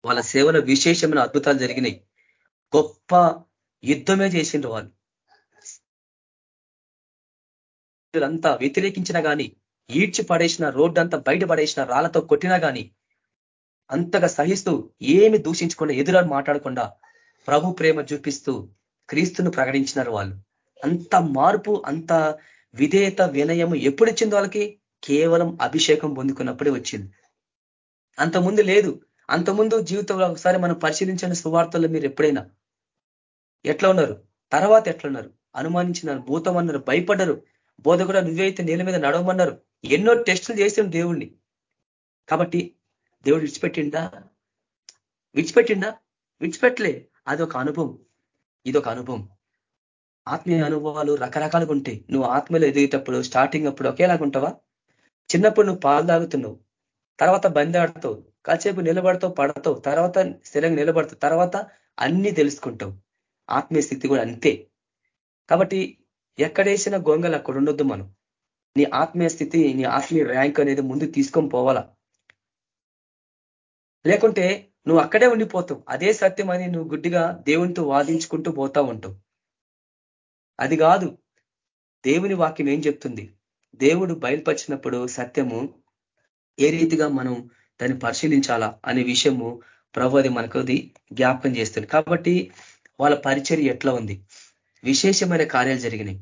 వాళ్ళ సేవలో విశేషమైన అద్భుతాలు జరిగినాయి. గొప్ప యుద్ధమే చేసిండ్రు వాళ్ళు. అంతా వ్యతిరేకించినా కానీ ఈడ్చి పడేసిన రోడ్డు అంతా బయట పడేసిన రాళ్ళతో కొట్టినా కానీ అంతగా సహిస్తూ ఏమి దూషించకుండా ఎదురాలు మాట్లాడకుండా ప్రభు ప్రేమ చూపిస్తూ క్రీస్తును ప్రకటించినారు వాళ్ళు. అంత మార్పు అంత విధేయత వినయము ఎప్పుడు ఇచ్చింది వాళ్ళకి? కేవలం అభిషేకం పొందుకున్నప్పుడే వచ్చింది. అంతకుముందు లేదు. అంతకుముందు జీవితంలో ఒకసారి మనం పరిశీలించిన సువార్తలు మీరు ఎప్పుడైనా ఎట్లా ఉన్నారు? తర్వాత ఎట్లున్నారు అనుమానించినారు భూతం అన్నారు భయపడ్డరు. బోధ కూడా నువ్వైతే నేల మీద నడవమన్నారు. ఎన్నో టెస్టులు చేసిన దేవుణ్ణి. కాబట్టి దేవుడు విడిచిపెట్టిండా? విడిచిపెట్టిండా? విడిచిపెట్టలే. అదొక అనుభవం. ఇదొక అనుభవం. ఆత్మీయ అనుభవాలు రకరకాలుగా ఉంటాయి. నువ్వు ఆత్మలో ఎదిగేటప్పుడు స్టార్టింగ్ అప్పుడు ఒకేలాగా ఉంటావా? చిన్నప్పుడు నువ్వు పాలు తాగుతున్నావు. తర్వాత బంది కాసేపు నిలబడతావు పడతావు. తర్వాత స్థిరంగా నిలబడతావు. తర్వాత అన్ని తెలుసుకుంటావు. ఆత్మీయ స్థితి కూడా అంతే. కాబట్టి ఎక్కడేసిన గొంగలు అక్కడ ఉండొద్దు మనం. నీ ఆత్మీయ స్థితి నీ ఆత్మీయ ర్యాంక్ అనేది ముందు తీసుకొని పోవాలా? లేకుంటే నువ్వు అక్కడే ఉండిపోతావు. అదే సత్యం అని నువ్వు గుడ్డిగా దేవునితో వాదించుకుంటూ పోతా ఉంటావు. అది కాదు. దేవుని వాక్యం ఏం చెప్తుంది? దేవుడు బయలుపరిచినప్పుడు సత్యము ఏ రీతిగా మనం దాన్ని పరిశీలించాలా అనే విషయము ప్రభు అది జ్ఞాపకం చేస్తుంది. కాబట్టి వాళ్ళ పరిచర్య ఎట్లా ఉంది? విశేషమైన కార్యాలు జరిగినాయి.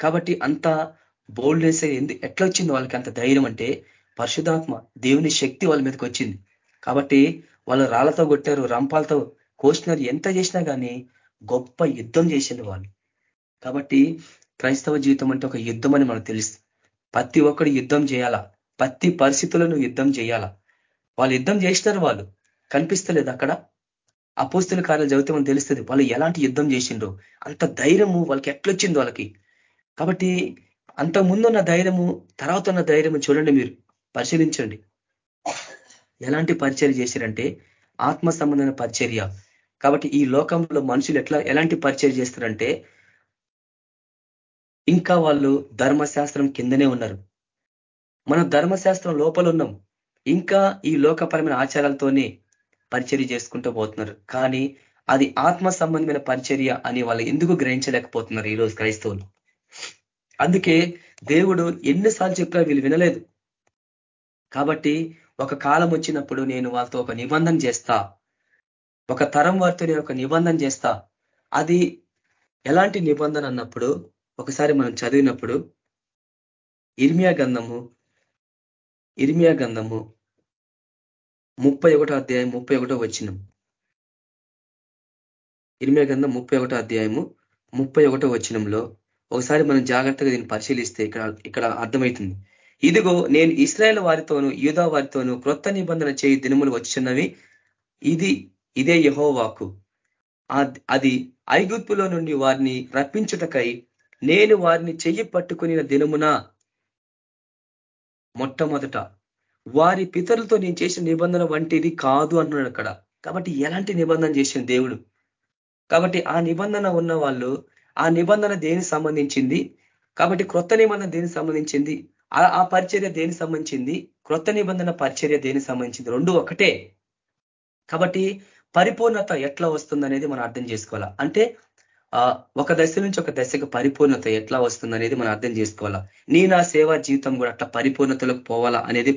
కాబట్టి అంత బోల్డ్నెస్ ఎట్లా వచ్చింది వాళ్ళకి అంత ధైర్యం అంటే పరిశుధాత్మ దేవుని శక్తి వాళ్ళ మీదకి వచ్చింది. కాబట్టి వాళ్ళు రాళ్ళతో కొట్టారు రంపాలతో కోసినారు ఎంత చేసినా కానీ గొప్ప యుద్ధం చేసింది వాళ్ళు. కాబట్టి క్రైస్తవ జీవితం అంటే ఒక యుద్ధం అని మనకు తెలుసు. ప్రతి ఒక్కడు యుద్ధం చేయాలా? ప్రతి పరిస్థితులను యుద్ధం చేయాలా? వాళ్ళు యుద్ధం చేసినారు వాళ్ళు. కనిపిస్తలేదు అక్కడ. అపోస్తుల కార్యాలు చదివితే మనకు తెలుస్తుంది. వాళ్ళు ఎలాంటి యుద్ధం చేసిండ్రు? అంత ధైర్యము వాళ్ళకి ఎట్లొచ్చింది వాళ్ళకి? కాబట్టి అంత ముందున్న ధైర్యము తర్వాత ఉన్న ధైర్యము చూడండి మీరు. పరిశీలించండి. ఎలాంటి పరిచర్య చేశారంటే ఆత్మ సంబంధమైన పరిచర్య. కాబట్టి ఈ లోకంలో మనుషులు ఎట్లా ఎలాంటి పరిచయం చేస్తారంటే ఇంకా వాళ్ళు ధర్మశాస్త్రం కిందనే ఉన్నారు. మనం ధర్మశాస్త్రం లోపల ఉన్నాం. ఇంకా ఈ లోకపరమైన ఆచారాలతోనే పరిచర్య చేసుకుంటూ పోతున్నారు. కానీ అది ఆత్మ సంబంధమైన పరిచర్య అని వాళ్ళు ఎందుకు గ్రహించలేకపోతున్నారు ఈరోజు క్రైస్తవులు? అందుకే దేవుడు ఎన్నిసార్లు చెప్పినా వీళ్ళు వినలేదు. కాబట్టి ఒక కాలం వచ్చినప్పుడు నేను వాళ్ళతో ఒక నిబంధన చేస్తా. ఒక తరం వారితో నేను ఒక నిబంధన చేస్తా. అది ఎలాంటి నిబంధన అన్నప్పుడు ఒకసారి మనం చదివినప్పుడు ఇర్మియా గంధము ఇర్మియా గంధము ముప్పై ఒకటో అధ్యాయం ముప్పై ఒకటో వచ్చినం ఇర్మియా గంధం ముప్పై ఒకటో అధ్యాయము ముప్పై ఒకటో వచ్చినంలో ఒకసారి మనం జాగ్రత్తగా దీన్ని పరిశీలిస్తే ఇక్కడ ఇక్కడ అర్థమవుతుంది. ఇదిగో నేను ఇస్రాయేల్ వారితోను యూదా వారితోను క్రొత్త నిబంధన చేయి దినములు వచ్చినవి ఇది ఇదే యహోవాకు. అది ఐగుప్తులో నుండి వారిని రప్పించుటకై నేను వారిని చెయ్యి పట్టుకుని దినమున మొట్టమొదట వారి పితరులతో నేను చేసిన నిబంధన వంటిది కాదు అంటున్నాడు అక్కడ. కాబట్టి ఎలాంటి నిబంధన చేసిన దేవుడు? కాబట్టి ఆ నిబంధన ఉన్న వాళ్ళు ఆ నిబంధన దేనికి సంబంధించింది? కాబట్టి క్రొత్త నిబంధన దేనికి సంబంధించింది? ఆ పరిచర్య దేనికి సంబంధించింది? క్రొత్త నిబంధన పరిచర్య దేనికి సంబంధించింది? రెండు ఒకటే. కాబట్టి పరిపూర్ణత ఎట్లా వస్తుంది అనేది మనం అర్థం చేసుకోవాలా. అంటే ఒక దశ నుంచి ఒక దశకు పరిపూర్ణత ఎట్లా వస్తుంది అనేది మనం అర్థం చేసుకోవాలా? నీ నా సేవా జీవితం కూడా అట్లా పరిపూర్ణతలోకి పోవాలా అనేది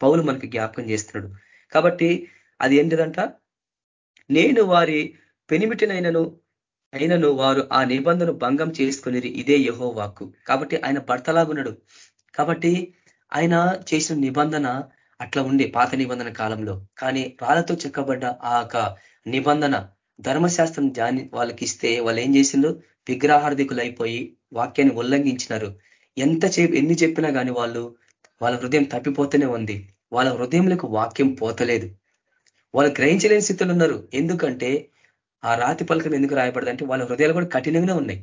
పౌలు మనకి జ్ఞాపకం చేస్తున్నాడు. కాబట్టి అది ఏంటిదంట? నేను వారి పెనిమిటినైనను అయినను వారు ఆ నిబంధన భంగం చేసుకునేది ఇదే యహో వాక్కు కాబట్టి ఆయన భర్తలాగున్నాడు కాబట్టి ఆయన చేసిన నిబంధన అట్లా ఉండే పాత నిబంధన కాలంలో. కానీ రాళ్ళతో చెక్కబడ్డ ఆ నిబంధన ధర్మశాస్త్రం ధ్యాని వాళ్ళకి ఇస్తే వాళ్ళు ఏం చేసిండ్రు? విగ్రహార్థికులు అయిపోయి వాక్యాన్ని ఉల్లంఘించినారు. ఎంత ఎన్ని చెప్పినా కానీ వాళ్ళు వాళ్ళ హృదయం తప్పిపోతూనే ఉంది. వాళ్ళ హృదయంలోకి వాక్యం పోతలేదు. వాళ్ళు గ్రహించలేని స్థితిలో ఉన్నారు. ఎందుకంటే ఆ రాతి పలకం ఎందుకు రాయబడదంటే వాళ్ళ హృదయాలు కూడా కఠినంగానే ఉన్నాయి.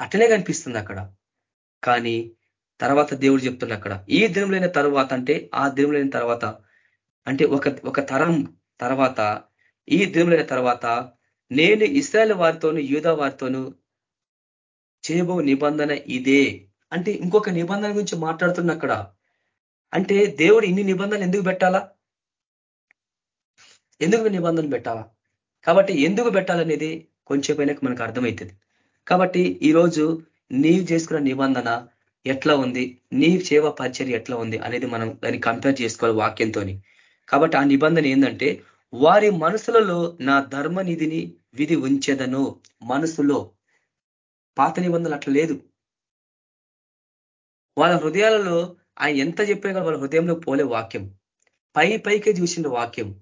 అట్లనే కనిపిస్తుంది అక్కడ. కానీ తర్వాత దేవుడు చెప్తున్నా అక్కడ ఈ దినములైన తర్వాత అంటే ఆ దినములైన తర్వాత అంటే ఒక ఒక తరం తర్వాత ఈ దినములైన తర్వాత నేను ఇస్రాయల్ వారితోను యూదా వారితోను చేయబో నిబంధన ఇదే. అంటే ఇంకొక నిబంధన గురించి మాట్లాడుతున్న అక్కడ. అంటే దేవుడు ఇన్ని నిబంధనలు ఎందుకు పెట్టాలా? ఎందుకు నిబంధన పెట్టాలా? కాబట్టి ఎందుకు పెట్టాలనేది కొంచెం పైన మనకు అర్థమవుతుంది. కాబట్టి ఈరోజు నీవు చేసుకున్న నిబంధన ఎట్లా ఉంది? నీ సేవ పరిచర్య ఎట్లా ఉంది? అనేది మనం దాన్ని కంపేర్ చేసుకోవాలి వాక్యంతో కాబట్టి ఆ నిబంధన ఏంటంటే వారి మనసులలో నా ధర్మ నిధిని విధి ఉంచేదను. మనసులో పాత నిబంధనలు అట్లా లేదు. వాళ్ళ హృదయాలలో ఆయన ఎంత చెప్పే వాళ్ళ హృదయంలో పోలే వాక్యం. పై పైకే చూసిండు వాక్యం.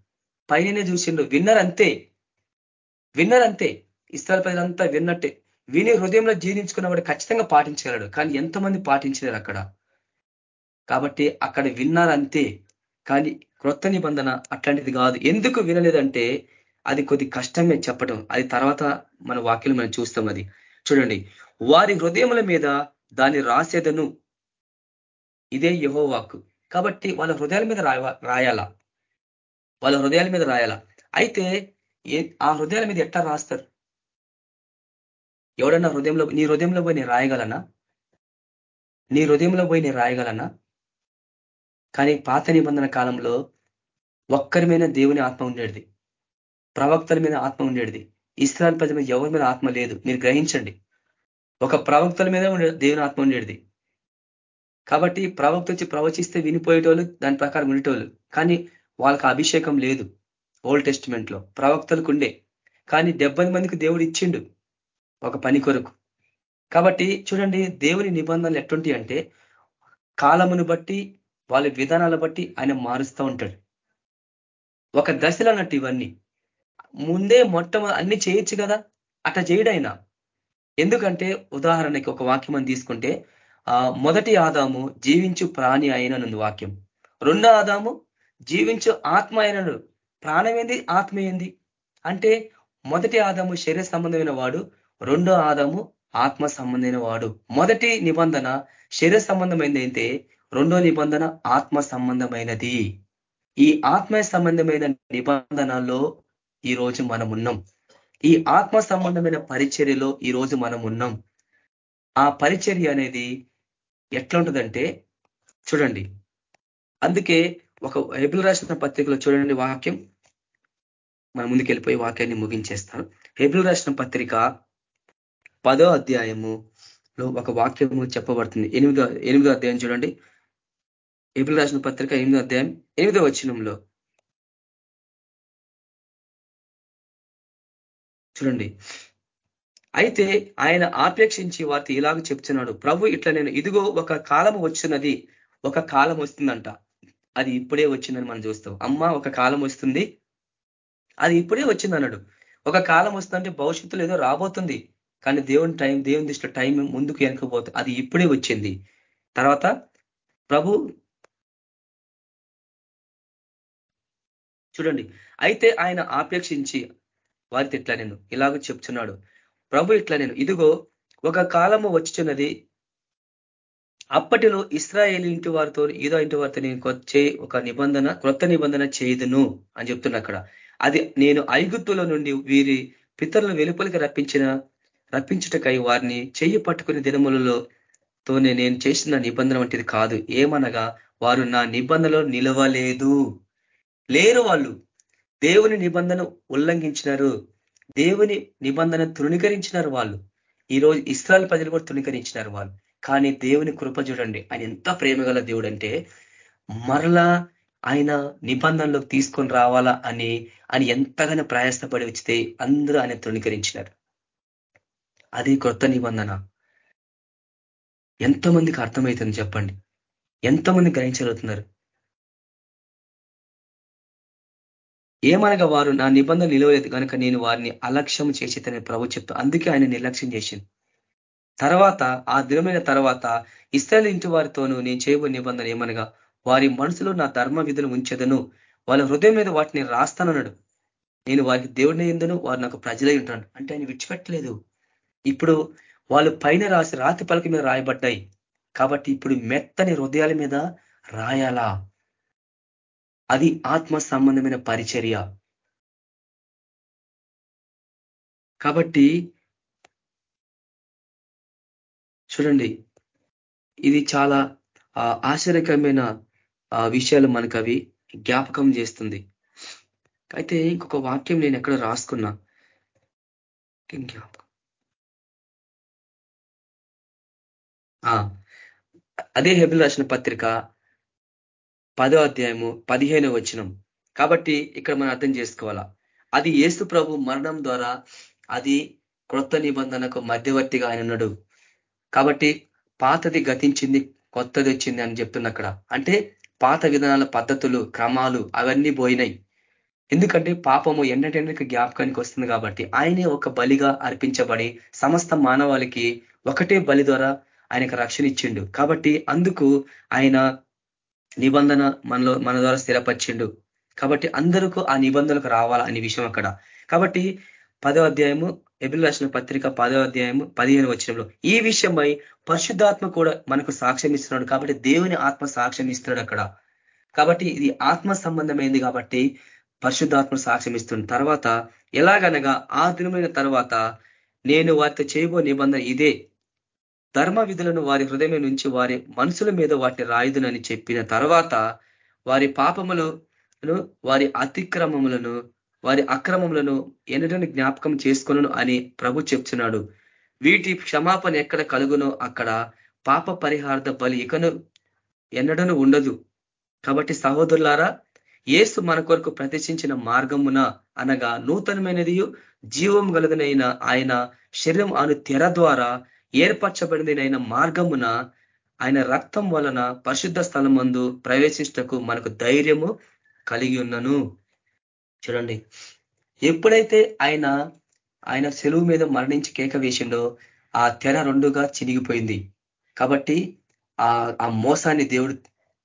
పైననే చూసిండు. విన్నర్ అంతే విన్నర్ అంతే ఇస్తారు ప్రజలంతా విన్నట్టే. విని హృదయంలో జీర్ణించుకున్నవాడు ఖచ్చితంగా పాటించగలడు. కానీ ఎంతమంది పాటించలేరు అక్కడ. కాబట్టి అక్కడ విన్నారంతే. కానీ క్రొత్త నిబంధన అట్లాంటిది కాదు. ఎందుకు వినలేదంటే అది కొద్ది కష్టమే చెప్పడం అది తర్వాత మన వాక్యం మనం చూస్తాం అది. చూడండి. వారి హృదయముల మీద దాన్ని రాసేదను ఇదే యహో వాక్కు కాబట్టి వాళ్ళ హృదయాల మీద రాయాలా? వాళ్ళ హృదయాల మీద రాయాలా? అయితే ఆ హృదయాల మీద ఎట్లా రాస్తారు? ఎవడన్నా హృదయంలో నీ హృదయంలో పోయి నేను రాయగలనా? నీ హృదయంలో పోయి నేను రాయగలనా? కానీ పాత నిబంధన కాలంలో ఒక్కరి మీద దేవుని ఆత్మ ఉండేది. ప్రవక్తల మీద ఆత్మ ఉండేది. ఇస్రాయల్ ప్రజల మీద ఎవరి మీద ఆత్మ లేదు? మీరు గ్రహించండి. ఒక ప్రవక్తల మీద దేవుని ఆత్మ ఉండేది. కాబట్టి ప్రవక్త వచ్చి ప్రవచిస్తే వినిపోయేటోళ్ళు దాని ప్రకారం ఉండేటోళ్ళు. కానీ వాళ్ళకి అభిషేకం లేదు ఓల్డ్ టెస్టిమెంట్లో ప్రవక్తలకు ఉండే కానీ డెబ్బై మందికి దేవుడు ఇచ్చిండు ఒక పని కొరకు. కాబట్టి చూడండి దేవుని నిబంధనలు ఎటువంటి అంటే కాలమును బట్టి వాళ్ళ విధానాల బట్టి ఆయన మారుస్తూ ఉంటాడు. ఒక దశలు అన్నట్టు ఇవన్నీ. ముందే మొట్టమొదటి అన్ని చేయొచ్చు కదా? అట్లా చేయడైనా. ఎందుకంటే ఉదాహరణకి ఒక వాక్యం అని తీసుకుంటే ఆ మొదటి ఆదాము జీవించు ప్రాణి అయిననుంది వాక్యం. రెండో ఆదాము జీవించు ఆత్మ అయినను ప్రాణం ఏంది? ఆత్మ ఏంది? అంటే మొదటి ఆదాము శరీర సంబంధమైన వాడు రెండో ఆదాము ఆత్మ సంబంధమైన వాడు. మొదటి నిబంధన శరీర సంబంధమైనది అయితే రెండో నిబంధన ఆత్మ సంబంధమైనది ఈ ఆత్మ సంబంధమైన నిబంధనలో ఈరోజు మనం ఉన్నాం ఈ ఆత్మ సంబంధమైన పరిచర్యలో ఈ రోజు మనం ఉన్నాం ఆ పరిచర్య అనేది ఎట్లుంటుందంటే చూడండి. అందుకే ఒక హెబిల్ రాసిన పత్రికలో చూడండి వాక్యం. మన ముందుకెళ్ళిపోయి వాక్యాన్ని ముగించేస్తాను. హెబిల్ రాసిన పత్రిక పదో అధ్యాయములో ఒక వాక్యము చెప్పబడుతుంది. ఎనిమిదో ఎనిమిదో అధ్యాయం చూడండి. ఏప్రిల్ రాసిన పత్రిక ఎనిమిదో అధ్యాయం ఎనిమిదో వచ్చినంలో చూడండి. అయితే ఆయన ఆపేక్షించి వారితో ఇలాగ చెప్తున్నాడు ప్రభు ఇట్లా నేను ఇదిగో ఒక కాలం వచ్చినది ఒక కాలం వస్తుందంట. అది ఇప్పుడే వచ్చిందని మనం చూస్తాం. అమ్మ ఒక కాలం వస్తుంది. అది ఇప్పుడే వచ్చింది అన్నాడు. ఒక కాలం వస్తుందంటే భవిష్యత్తులో ఏదో రాబోతుంది. కానీ దేవుని టైం దేవుని దృష్టిలో టైం ముందుకు వెనకపోతుంది అది ఇప్పుడే వచ్చింది. తర్వాత ప్రభు చూడండి. అయితే ఆయన ఆపేక్షించి వారితో ఇట్లా నేను? ఇలాగ చెప్తున్నాడు. ప్రభు ఇట్లా నేను? ఇదిగో ఒక కాలము వచ్చుచున్నది. అప్పటిలో ఇస్రాయేల్ ఇంటి వారితో ఈదో ఇంటి వారితో నేను వచ్చే ఒక నిబంధన క్రొత్త నిబంధన చేయదును అని చెప్తున్నా అక్కడ. అది నేను ఐగుత్తుల నుండి వీరి పితరులను వెలుపలికి రప్పించిన రప్పించుటకై వారిని చెయ్యి పట్టుకునే దినములలో తోనే నేను చేసిన నిబంధన వంటిది కాదు. ఏమనగా వారు నా నిబంధనలో నిలవలేదు. లేరు వాళ్ళు. దేవుని నిబంధన ఉల్లంఘించినారు. దేవుని నిబంధన తృణీకరించినారు వాళ్ళు. ఈరోజు ఇస్రాయల్ ప్రజలు కూడా తృణీకరించినారు వాళ్ళు. కానీ దేవుని కృప చూడండి. ఆయన ఎంత ప్రేమగల దేవుడు అంటే మరలా ఆయన నిబంధనలోకి తీసుకొని రావాలా అని ఆయన ఎంతగానో ప్రయాసపడి వచ్చితే అందరూ ఆయన తృణీకరించినారు. అది కొత్త నిబంధన. ఎంతమందికి అర్థమవుతుంది చెప్పండి. ఎంతోమంది గ్రహించగలుగుతున్నారు. ఏమనగా వారు నా నిబంధన నిలవలేదు కనుక నేను వారిని అలక్ష్యం చేసేతని ప్రభు చెప్తా అందుకే ఆయన నిర్లక్ష్యం చేసింది తర్వాత ఆ దినమైన తర్వాత ఇస్రాయల్ ఇంటి వారితోనూ నేను చేయబోయే నిబంధన ఏమనగా వారి మనసులో నా ధర్మ విధులు ఉంచదను. వాళ్ళ హృదయం మీద వాటిని రాస్తానన్నాడు. నేను వారికి దేవుడిని ఎందును? వారు నాకు ప్రజలై ఉంటాను అంటే ఆయన విడిచిపెట్టలేదు. ఇప్పుడు వాళ్ళు పైన రాసి రాతి పలక మీద రాయబడ్డాయి. కాబట్టి ఇప్పుడు మెత్తని హృదయాల మీద రాయాలా? అది ఆత్మ సంబంధమైన పరిచర్య. కాబట్టి చూడండి ఇది చాలా ఆశ్చర్యకరమైన విషయాలు మనకు అవి జ్ఞాపకం చేస్తుంది. అయితే ఇంకొక వాక్యం నేను ఎక్కడ రాసుకున్నా. జ్ఞాపకం? అదే హెబిల్ రాసిన పత్రిక పదో అధ్యాయము పదిహేను వచనం. కాబట్టి ఇక్కడ మనం అర్థం చేసుకోవాలా. అది ఏసు ప్రభు మరణం ద్వారా అది క్రొత్త నిబంధనకు మధ్యవర్తిగా ఆయన ఉన్నాడు. కాబట్టి పాతది గతించింది కొత్తది వచ్చింది అని చెప్తున్న అక్కడ. అంటే పాత విధానాల పద్ధతులు క్రమాలు అవన్నీ పోయినాయి. ఎందుకంటే పాపము ఎన్నటెన్నకి జ్ఞాపకానికి వస్తుంది కాబట్టి ఆయనే ఒక బలిగా అర్పించబడి సమస్త మానవాళికి ఒకటే బలి ద్వారా ఆయనకు రక్షణ ఇచ్చిండు. కాబట్టి అందుకు ఆయన నిబంధన మనలో మన ద్వారా స్థిరపరిచిండు. కాబట్టి అందరికీ ఆ నిబంధనలకు రావాలా అనే విషయం అక్కడ. కాబట్టి పదో అధ్యాయము ఎబిల్ రాసిన పత్రిక పదో అధ్యాయము పదిహేను వచ్చినంలో ఈ విషయమై పరిశుద్ధాత్మ కూడా మనకు సాక్ష్యం ఇస్తున్నాడు కాబట్టి దేవుని ఆత్మ సాక్ష్యం ఇస్తున్నాడు అక్కడ. కాబట్టి ఇది ఆత్మ సంబంధమైంది కాబట్టి పరిశుద్ధాత్మ సాక్ష్యం ఇస్తుంది. తర్వాత ఎలాగనగా ఆ దినమైన తర్వాత నేను వారితో చేయబో నిబంధన ఇదే. ధర్మ విధులను వారి హృదయం నుంచి వారి మనసుల మీద వాటిని రాయుదునని చెప్పిన తర్వాత వారి పాపములను వారి అతిక్రమములను వారి అక్రమములను ఎన్నడని జ్ఞాపకం చేసుకును అని ప్రభు చెప్తున్నాడు వీటి క్షమాపణ ఎక్కడ కలుగునో అక్కడ పాప పరిహార్థ బలి ఇకను ఎన్నడను ఉండదు. కాబట్టి సహోదరులారా ఏసు మన కొరకు ప్రతిష్ఠించిన మార్గమున అనగా నూతనమైనది జీవం గలదనైన ఆయన శరీరం అను తెర ద్వారా ఏర్పరచబడినైన మార్గమున ఆయన రక్తం వలన పరిశుద్ధ స్థలం మందు ప్రవేశించటకు మనకు ధైర్యము కలిగి ఉన్నను చూడండి. ఎప్పుడైతే ఆయన ఆయన సెలువు మీద మరణించి కేక వేసిండో ఆ తెర రెండుగా చినిగిపోయింది. కాబట్టి ఆ మోసాన్ని దేవుడు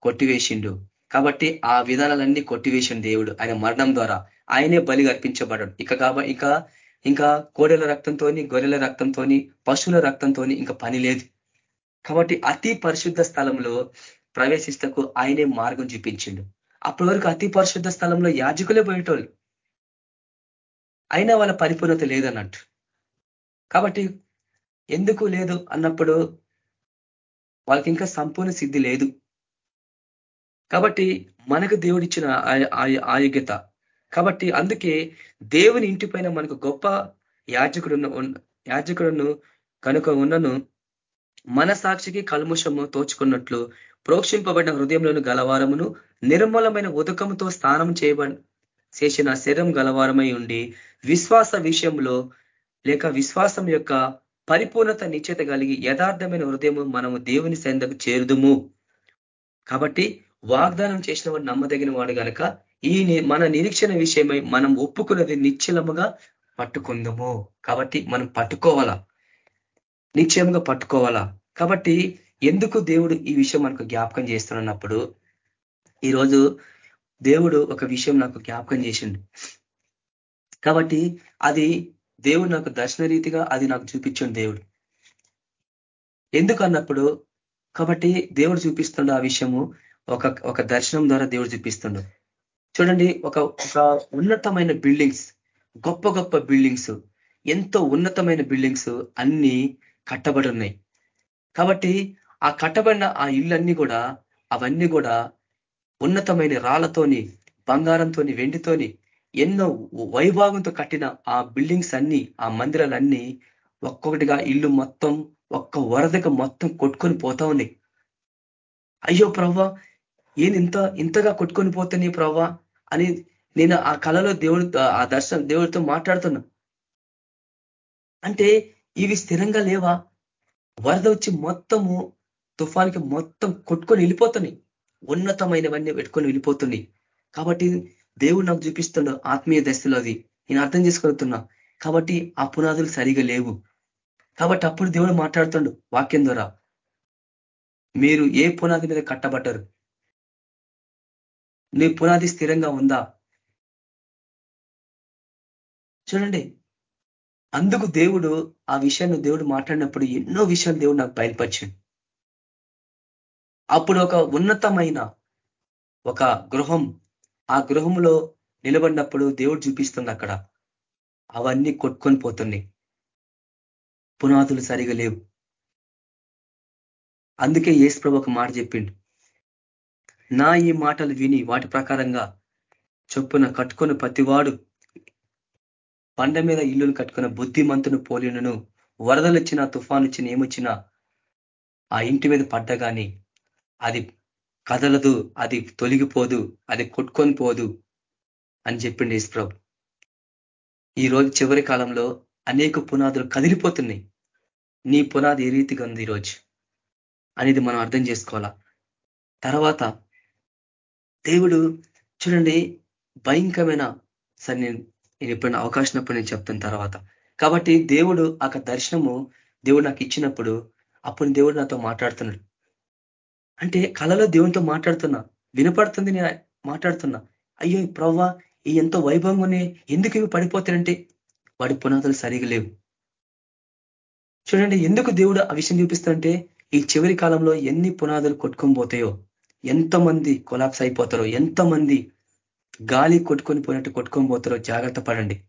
కొట్టివేసిండు. కాబట్టి ఆ విధానాలన్నీ కొట్టివేసిండు దేవుడు ఆయన మరణం ద్వారా. ఆయనే బలి అర్పించబడడు ఇక కాబట్టి ఇక ఇంకా కోడెల రక్తంతో గొర్రెల రక్తంతో పశువుల రక్తంతో ఇంకా పని లేదు. కాబట్టి అతి పరిశుద్ధ స్థలంలో ప్రవేశిస్తకు ఆయనే మార్గం చూపించిండు. అప్పటి వరకు అతి పరిశుద్ధ స్థలంలో యాజకులే పోయేటోళ్ళు. అయినా వాళ్ళ పరిపూర్ణత లేదన్నట్టు. కాబట్టి ఎందుకు లేదు అన్నప్పుడు వాళ్ళకి ఇంకా సంపూర్ణ సిద్ధి లేదు. కాబట్టి మనకు దేవుడిచ్చిన ఆయోగ్యత కాబట్టి అందుకే దేవుని ఇంటి పైన మనకు గొప్ప యాజకుడు యాజకుడును కనుక ఉన్నను మన సాక్షికి కల్ముషము తోచుకున్నట్లు ప్రోక్షింపబడిన హృదయంలోని గలవారమును నిర్మలమైన ఉదకముతో స్నానం చేయబ చేసిన శరీరం గలవారమై ఉండి విశ్వాస విషయంలో లేక విశ్వాసం యొక్క పరిపూర్ణత నిశ్చత కలిగి యథార్థమైన హృదయము మనము దేవుని సందకు చేరుదుము. కాబట్టి వాగ్దానం చేసిన వాడు నమ్మదగిన వాడు కనుక ఈ మన నిరీక్షణ విషయమై మనం ఒప్పుకున్నది నిశ్చలముగా పట్టుకుందము. కాబట్టి మనం పట్టుకోవాలా? నిశ్చయంగా పట్టుకోవాలా? కాబట్టి ఎందుకు దేవుడు ఈ విషయం మనకు జ్ఞాపకం చేస్తున్నప్పుడు ఈరోజు దేవుడు ఒక విషయం నాకు జ్ఞాపకం చేసిండు. కాబట్టి అది దేవుడు నాకు దర్శన రీతిగా అది నాకు చూపించండి దేవుడు. ఎందుకు అన్నప్పుడు కాబట్టి దేవుడు చూపిస్తుండ ఆ విషయము ఒక ఒక దర్శనం ద్వారా దేవుడు చూపిస్తుండు. చూడండి ఒక ఒక ఉన్నతమైన బిల్డింగ్స్ గొప్ప గొప్ప బిల్డింగ్స్ ఎంతో ఉన్నతమైన బిల్డింగ్స్ అన్ని కట్టబడి ఉన్నాయి కాబట్టి ఆ కట్టబడిన ఆ ఇళ్ళన్నీ కూడా అవన్నీ కూడా ఉన్నతమైన రాళ్ళతోని బంగారంతోని వెండితోని ఎన్నో వైభాగంతో కట్టిన ఆ బిల్డింగ్స్ అన్ని ఆ మందిరాలన్నీ ఒక్కొక్కటిగా ఇల్లు మొత్తం ఒక్క వరదకు మొత్తం కొట్టుకొని పోతా ఉన్నాయి. అయ్యో ప్రవ్వా ఏంది ఇంత ఇంతగా కొట్టుకొని పోతున్నాయి ప్రవ్వా? అని నేను ఆ కళలో దేవుడితో ఆ దర్శనం దేవుడితో మాట్లాడుతున్నా. అంటే ఇవి స్థిరంగా లేవా? వరద వచ్చి మొత్తము తుఫానికి మొత్తం కొట్టుకొని వెళ్ళిపోతున్నాయి. ఉన్నతమైనవన్నీ పెట్టుకొని వెళ్ళిపోతున్నాయి. కాబట్టి దేవుడు నాకు చూపిస్తున్న ఆత్మీయ దశలో అది నేను అర్థం చేసుకోగలుగుతున్నా కాబట్టి ఆ పునాదులు సరిగా లేవు. కాబట్టి అప్పుడు దేవుడు మాట్లాడుతుండు వాక్యం ద్వారా. మీరు ఏ పునాది మీద కట్టబడ్డారు? నీ పునాది స్థిరంగా ఉందా? చూడండి. అందుకు దేవుడు ఆ విషయాన్ని దేవుడు మాట్లాడినప్పుడు ఎన్నో విషయాలు దేవుడు నాకు బయలుపరిచింది అప్పుడు ఒక ఉన్నతమైన ఒక గృహం ఆ గృహంలో నిలబడినప్పుడు దేవుడు చూపిస్తుంది అక్కడ. అవన్నీ కొట్టుకొని పోతున్నాయి. పునాదులు సరిగా లేవు. అందుకే ఏసు ప్రభు ఒక మాట చెప్పిండు. నా ఈ మాటలు విని వాటి ప్రకారంగా చొప్పున కట్టుకున్న ప్రతివాడు పండ మీద ఇల్లును కట్టుకున్న బుద్ధిమంతును పోలినను వరదలు వచ్చినా తుఫాను వచ్చిన ఏమొచ్చినా ఆ ఇంటి మీద పడ్డగాని అది కదలదు అది తొలగిపోదు అది కొట్టుకొని పోదు అని చెప్పిండి ఈశ్వరాబు ఈ రోజు చివరి కాలంలో అనేక పునాదులు కదిలిపోతున్నాయి. నీ పునాది ఏ రీతిగా ఉంది ఈరోజు అనేది మనం అర్థం చేసుకోవాలా? తర్వాత దేవుడు చూడండి భయంకరమైన సరే నేను నేను ఎప్పుడైనా అవకాశం నేను చెప్తాను తర్వాత. కాబట్టి దేవుడు ఆ దర్శనము దేవుడు నాకు ఇచ్చినప్పుడు అప్పుడు దేవుడు నాతో మాట్లాడుతున్నాడు. అంటే కళలో దేవునితో మాట్లాడుతున్నా వినపడుతుంది నేను మాట్లాడుతున్నా అయ్యో ప్రవ్వా ఈ ఎంతో వైభవంగానే ఎందుకు ఇవి పడిపోతాయంటే వాడి పునాదులు సరిగా లేవు. చూడండి ఎందుకు దేవుడు ఆ విషయం చూపిస్తాడంటే ఈ చివరి కాలంలో ఎన్ని పునాదులు కొట్టుకొని పోతాయో. ఎంతమంది కొలాప్స్ అయిపోతారో ఎంతమంది గాలి కొట్టుకొని పోయినట్టు కొట్టుకొని పోతారో జాగ్రత్త పడండి.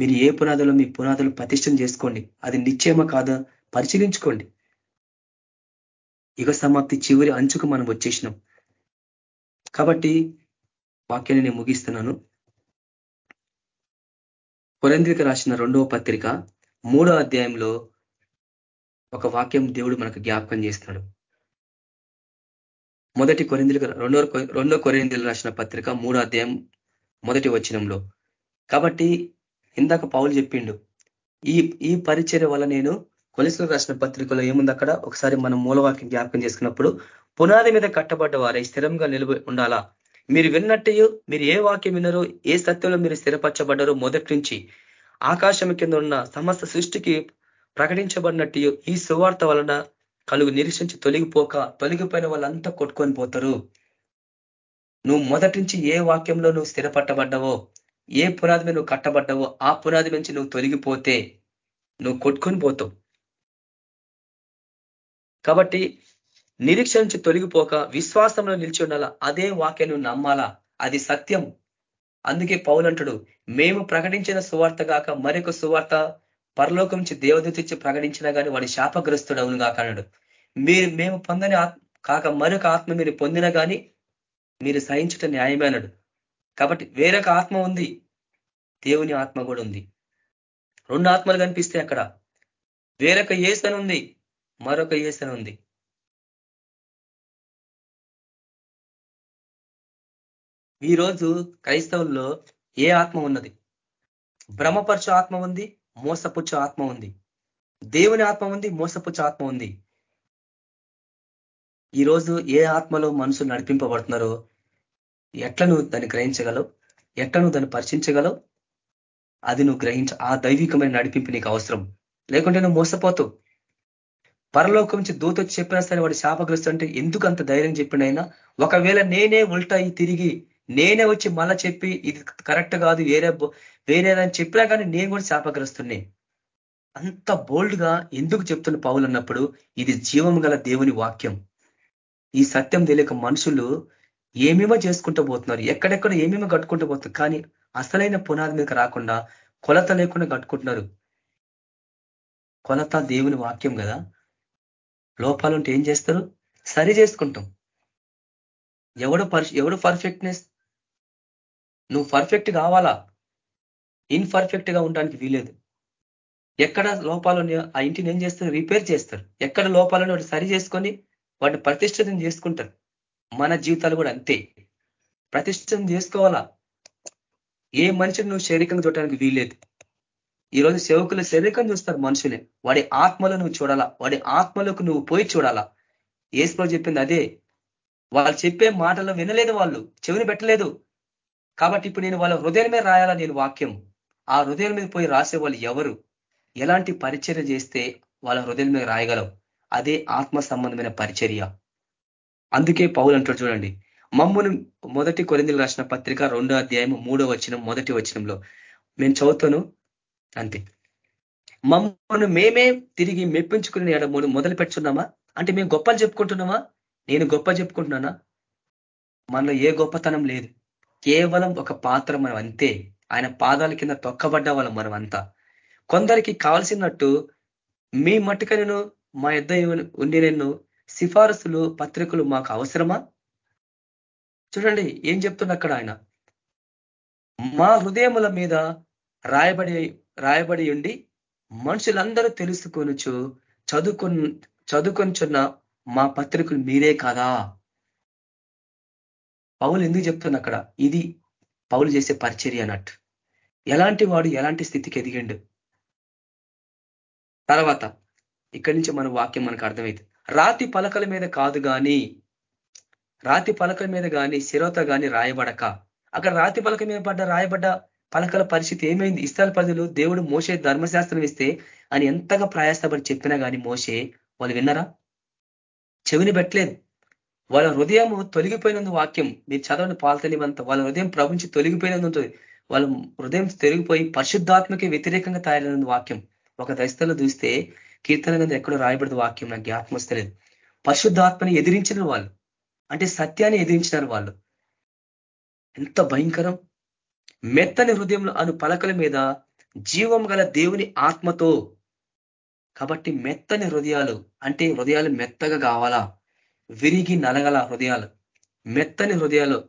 మీరు ఏ పునాదులో మీ పునాదులు ప్రతిష్టం చేసుకోండి. అది నిశ్చయమా కాదా? పరిశీలించుకోండి. యుగ సమాప్తి చివరి అంచుకు మనం వచ్చేసినాం. కాబట్టి వాక్యాన్ని నేను ముగిస్తున్నాను. పురంద్రిక రాసిన రెండవ పత్రిక మూడో అధ్యాయంలో ఒక వాక్యం దేవుడు మనకు జ్ఞాపకం చేస్తున్నాడు. మొదటి కొరిందులకు రెండో రెండో కొరిందులు రాసిన పత్రిక మూడో అధ్యాయం మొదటి వచనంలో. కాబట్టి ఇందాక పౌలు చెప్పిండు ఈ ఈ పరిచర్య వల్ల నేను కొలిసులు రాసిన పత్రికలో ఏముంది అక్కడ? ఒకసారి మనం మూలవాక్యం జ్ఞాపకం చేసుకున్నప్పుడు పునాది మీద కట్టబడ్డ వారే స్థిరంగా నిలబడి ఉండాలా? మీరు విన్నట్టు మీరు ఏ వాక్యం విన్నారో ఏ సత్యంలో మీరు స్థిరపరచబడ్డారో మొదటి నుంచి ఆకాశం కింద ఉన్న సమస్త సృష్టికి ప్రకటించబడినట్టు ఈ సువార్త వలన కలుగు నిరీక్షించి తొలగిపోక తొలగిపోయిన వాళ్ళంతా కొట్టుకొని పోతారు. నువ్వు మొదటి నుంచి ఏ వాక్యంలో నువ్వు స్థిరపట్టబడ్డావో ఏ పునాది మీద నువ్వు కట్టబడ్డావో ఆ పునాది నుంచి నువ్వు తొలగిపోతే నువ్వు కొట్టుకొని పోతావు. కాబట్టి నిరీక్ష నుంచి తొలగిపోక విశ్వాసంలో నిలిచి ఉండాలా? అదే వాక్యం నువ్వు నమ్మాలా? అది సత్యం. అందుకే పౌలంటుడు మేము ప్రకటించిన సువార్త కాక మరొక సువార్త పరలోకం నుంచి దేవదూత ఇచ్చి ప్రకటించినా కానీ వాడి శాపగ్రస్తుడు అవును కాకన్నాడు మీరు మేము పొందని కాక మరొక ఆత్మ మీరు పొందినా కానీ మీరు సహించట న్యాయమే అన్నాడు. కాబట్టి వేరొక ఆత్మ ఉంది. దేవుని ఆత్మ కూడా ఉంది. రెండు ఆత్మలు కనిపిస్తాయి అక్కడ. వేరొక ఏసన్ ఉంది. మరొక ఏసన్ ఉంది. ఈరోజు క్రైస్తవుల్లో ఏ ఆత్మ ఉన్నది? భ్రమపరచు ఆత్మ ఉంది. మోసపుచ్చు ఆత్మ ఉంది. దేవుని ఆత్మ ఉంది మోసపుచ్చు ఆత్మ ఉంది. ఈరోజు ఏ ఆత్మలో మనుషులు నడిపింపబడుతున్నారో ఎట్లా నువ్వు దాన్ని గ్రహించగలవు ఎట్లా నువ్వు దాన్ని పరిచించగలవు అది నువ్వు గ్రహించ ఆ దైవికమైన నడిపింపు నీకు అవసరం. లేకుంటే నువ్వు మోసపోతావు. పరలోకం నుంచి దూత చెప్పినా సరే వాడు శాపగ్రస్తు అంటే ఎందుకు అంత ధైర్యం చెప్పినైనా ఒకవేళ నేనే ఉల్టా తిరిగి నేనే వచ్చి మళ్ళా చెప్పి ఇది కరెక్ట్ కాదు వేరే వేరేదని చెప్పినా కానీ నేను కూడా శాపగ్రస్తున్నే అంత బోల్డ్గా ఎందుకు చెప్తున్న పౌలు అన్నప్పుడు ఇది జీవం గల దేవుని వాక్యం. ఈ సత్యం తెలియక మనుషులు ఏమేమో చేసుకుంటూ పోతున్నారు ఎక్కడెక్కడ ఏమేమో కట్టుకుంటూ పోతున్నారు కానీ అసలైన పునాది మీద రాకుండా కొలత లేకుండా కట్టుకుంటున్నారు. కొలత దేవుని వాక్యం కదా. లోపాలుంటే ఏం చేస్తారు? సరి చేసుకుంటాం. ఎవడు ఎవడు పర్ఫెక్ట్నెస్ నువ్వు పర్ఫెక్ట్ కావాలా? ఇన్పర్ఫెక్ట్గా ఉండడానికి వీలేదు ఎక్కడ లోపాలు ఆ ఇంటిని ఏం చేస్తారు? రిపేర్ చేస్తారు. ఎక్కడ లోపాలని వాటి సరి చేసుకొని వాటిని ప్రతిష్ఠితం చేసుకుంటారు. మన జీవితాలు కూడా అంతే. ప్రతిష్ఠితం చేసుకోవాలా? ఏ మనిషిని నువ్వు శరీరంగా చూడటానికి వీలేదు ఈరోజు సేవకులు శరీరం చూస్తారు మనుషులే. వాడి ఆత్మలో నువ్వు చూడాలా? వాడి ఆత్మలకు నువ్వు పోయి చూడాలా? ఏసులో చెప్పింది అదే. వాళ్ళు చెప్పే మాటలు వినలేదు వాళ్ళు. చెవిని పెట్టలేదు. కాబట్టి ఇప్పుడు నేను వాళ్ళ హృదయం మీద రాయాలా నేను వాక్యం. ఆ హృదయం మీద పోయి రాసే వాళ్ళు ఎవరు? ఎలాంటి పరిచర్య చేస్తే వాళ్ళ హృదయం మీద రాయగలవు అదే ఆత్మ సంబంధమైన పరిచర్య. అందుకే పౌలు అంటాడు చూడండి మమ్మును మొదటి కొరిందులు రాసిన పత్రిక రెండో అధ్యాయం మూడో వచనం మొదటి వచనంలో. మేము చదువుతాను అంతే. మమ్మల్ని మేమే తిరిగి మెప్పించుకునే మూడు మొదలు పెట్టున్నామా అంటే మేము గొప్పలు చెప్పుకుంటున్నామా? నేను గొప్ప చెప్పుకుంటున్నానా? మనలో ఏ గొప్పతనం లేదు. కేవలం ఒక పాత్ర మనం అంతే. ఆయన పాదాల కింద తొక్కబడ్డ వాళ్ళం మనం అంతా కొందరికి కావాల్సినట్టు మీ మట్టుక నేను మా ఇద్ద ఉండి నేను సిఫారసులు పత్రికలు మాకు అవసరమా? చూడండి ఏం చెప్తున్నా అక్కడ ఆయన? మా హృదయముల మీద రాయబడి రాయబడి ఉండి మనుషులందరూ తెలుసుకొనుచు చదువుకు చదువుకొంచున్న మా పత్రికలు మీరే కదా? పౌలు ఎందుకు చెప్తున్నా అక్కడ? ఇది పౌలు చేసే పరిచర్య అన్నట్టు. ఎలాంటి వాడు ఎలాంటి స్థితికి ఎదిగిండు? తర్వాత ఇక్కడి నుంచి మన వాక్యం మనకు అర్థమైంది. రాతి పలకల మీద కాదు కానీ రాతి పలకల మీద కానీ శిరోత కానీ రాయబడక. అక్కడ రాతి పలక మీద పడ్డ రాయబడ్డ పలకల పరిస్థితి ఏమైంది? ఇస్తాల ప్రజలు దేవుడు మోసే ధర్మశాస్త్రం ఇస్తే అని ఎంతగా ప్రయాసపడి చెప్పినా కానీ మోసే వాళ్ళు విన్నారా? చెవిని పెట్టలేదు. వాళ్ళ హృదయము తొలగిపోయినందు వాక్యం మీరు చదవని అంత వాళ్ళ హృదయం ప్రభుంచి తొలగిపోయినందు ఉంటుంది. వాళ్ళ హృదయం తొలగిపోయి పరిశుద్ధాత్మకి వ్యతిరేకంగా తయారైనందు వాక్యం. ఒక దశలో చూస్తే కీర్తన గంధ ఎక్కడో రాయబడదు వాక్యం నాకు జ్ఞాపకం వస్తలేదు. పరిశుద్ధాత్మని ఎదిరించిన వాళ్ళు. అంటే సత్యాన్ని ఎదిరించినారు వాళ్ళు. ఎంత భయంకరం. మెత్తని హృదయంలో అను పలకల మీద జీవం గల దేవుని ఆత్మతో. కాబట్టి మెత్తని హృదయాలు అంటే హృదయాలు మెత్తగా కావాలా? విరిగి నలగల హృదయాలు మెత్తని హృదయాలు.